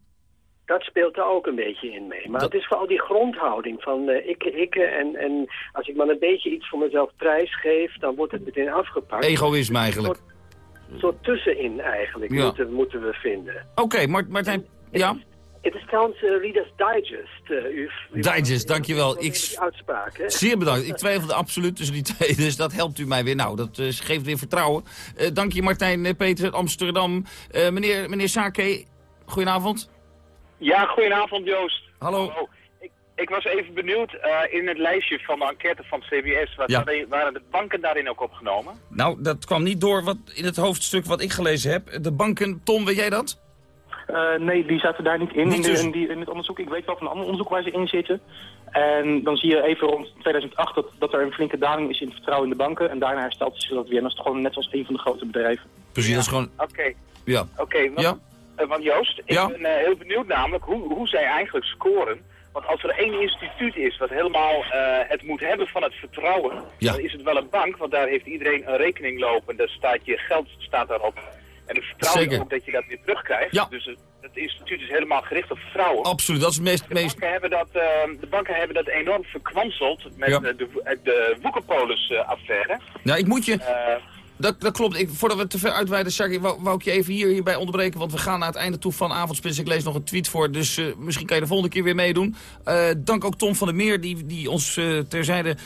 Dat speelt er ook een beetje in mee. Maar het is vooral die grondhouding van eh ikke, ikke. En, en als ik maar een beetje iets voor mezelf prijsgeef, dan wordt het meteen afgepakt. Egoïsme eigenlijk. Een soort tussenin eigenlijk Ja. moeten, moeten we vinden. Oké, Mart- Martijn, ja? Het is trouwens eh, Reader's Digest. eh, u, u- Digest, dankjewel. Ik, uitspraak, hè? zeer bedankt. Ik twijfelde absoluut tussen die twee, dus dat helpt u mij weer. Nou, dat eh, geeft weer vertrouwen. Eh, dank je Martijn Peters uit Amsterdam. Eh, meneer, meneer Sake, goedenavond. Ja, goedenavond Joost. Hallo. Ik was even benieuwd, eh, in het lijstje van de enquête van het CBS, wat, Ja. waren- de banken daarin ook opgenomen? Nou, dat kwam niet door wat, in het hoofdstuk wat ik gelezen heb. De banken, Tom, weet jij dat? Eh, nee, die zaten daar niet in, Niet in, de- dus. in, die, in het onderzoek. Ik weet wel van een ander onderzoek waar ze in zitten. En dan zie je even rond 2008 dat, dat er een flinke daling is in het vertrouwen in de banken. En daarna herstelt zich dat weer. En dat is gewoon net als een van de grote bedrijven. Precies, dat is gewoon... Oké, Ja. oké. want, Ja? eh, want Joost, ik Ja? ben eh, heel benieuwd namelijk hoe, hoe zij eigenlijk scoren. Want als er één instituut is wat helemaal eh, het moet hebben van het vertrouwen, Ja. dan is het wel een bank, want daar heeft iedereen een rekening lopen. Daar staat je geld staat daarop. En het vertrouwen Zeker. ook dat je dat weer terugkrijgt. Ja. Dus het, het instituut is helemaal gericht op vertrouwen. Absoluut, dat is het meest... De meest... banken hebben dat, eh, de banken hebben dat enorm verkwanseld met Ja. eh, de, eh, de Woekerpolis-affaire. Nou, ik moet je... Dat, dat klopt. Ik, voordat we te ver uitweiden, Shaggy, wou, wou ik je even hier, hierbij onderbreken. Want we gaan naar het einde toe van Avondspits. Ik lees nog een tweet voor, dus eh, misschien kan je de volgende keer weer meedoen. Eh, dank ook Tom van der Meer, die, die ons eh, terzijde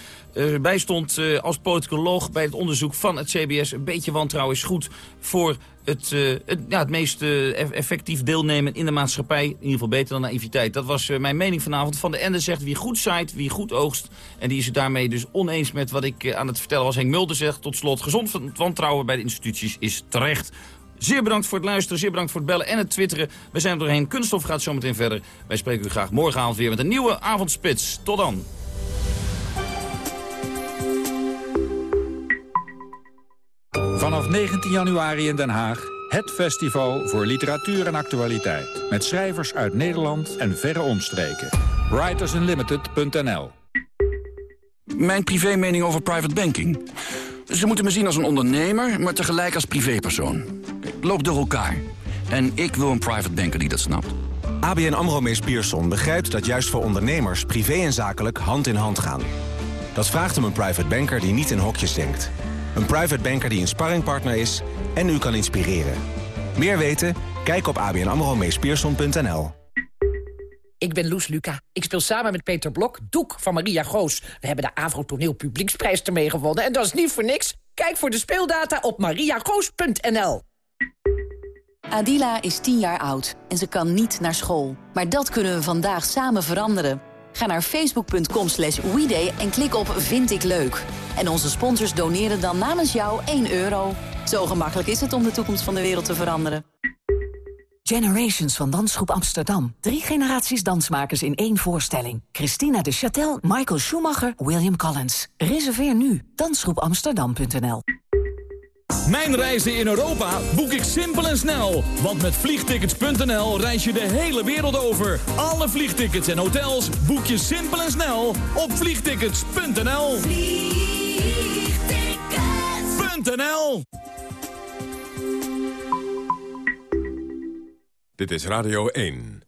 bijstond als politicoloog bij het onderzoek van het CBS. Een beetje wantrouwen is goed voor het, eh, het, ja, het meest eh, eff- effectief deelnemen in de maatschappij. In ieder geval beter dan naïviteit. Dat was eh, mijn mening vanavond. Van de Ende zegt wie goed zaait, wie goed oogst. En die is het daarmee dus oneens met wat ik aan het vertellen was. Henk Mulder zegt tot slot, gezond wantrouwen bij de instituties is terecht. Zeer bedankt voor het luisteren, zeer bedankt voor het bellen en het twitteren. We zijn er doorheen. Kunststof gaat zometeen verder. Wij spreken u graag morgenavond weer met een nieuwe avondspits. Tot dan. Vanaf 19 januari in Den Haag het festival voor literatuur en actualiteit. Met schrijvers uit Nederland en verre omstreken. Writersunlimited.nl Mijn privé mening over private banking. Ze moeten me zien als een ondernemer, maar tegelijk als privépersoon. Loop door elkaar. En ik wil een private banker die dat snapt. ABN AMRO Mees Pierson begrijpt dat juist voor ondernemers... privé en zakelijk hand in hand gaan. Dat vraagt om een private banker die niet in hokjes denkt. Een private banker die een sparringpartner is en u kan inspireren. Meer weten? Kijk op abnamromeespierson.nl. Ik ben Loes Luca. Ik speel samen met Peter Blok Doek van Maria Goos. We hebben de Avro Toneel Publieksprijs ermee gewonnen. En dat is niet voor niks. Kijk voor de speeldata op mariagoos.nl. Adila is 10 jaar oud en ze kan niet naar school. Maar dat kunnen we vandaag samen veranderen. Ga naar facebook.com slash en klik op Vind ik leuk. En onze sponsors doneren dan namens jou 1 euro. Zo gemakkelijk is het om de toekomst van de wereld te veranderen. Generations van Dansgroep Amsterdam. Drie generaties dansmakers in één voorstelling. Christina de Châtel, Michael Schumacher, William Collins. Reserveer nu. Dansgroepamsterdam.nl Mijn reizen in Europa boek ik simpel en snel. Want met vliegtickets.nl reis je de hele wereld over. Alle vliegtickets en hotels boek je simpel en snel op vliegtickets.nl. Vliegtickets.nl Dit is Radio 1.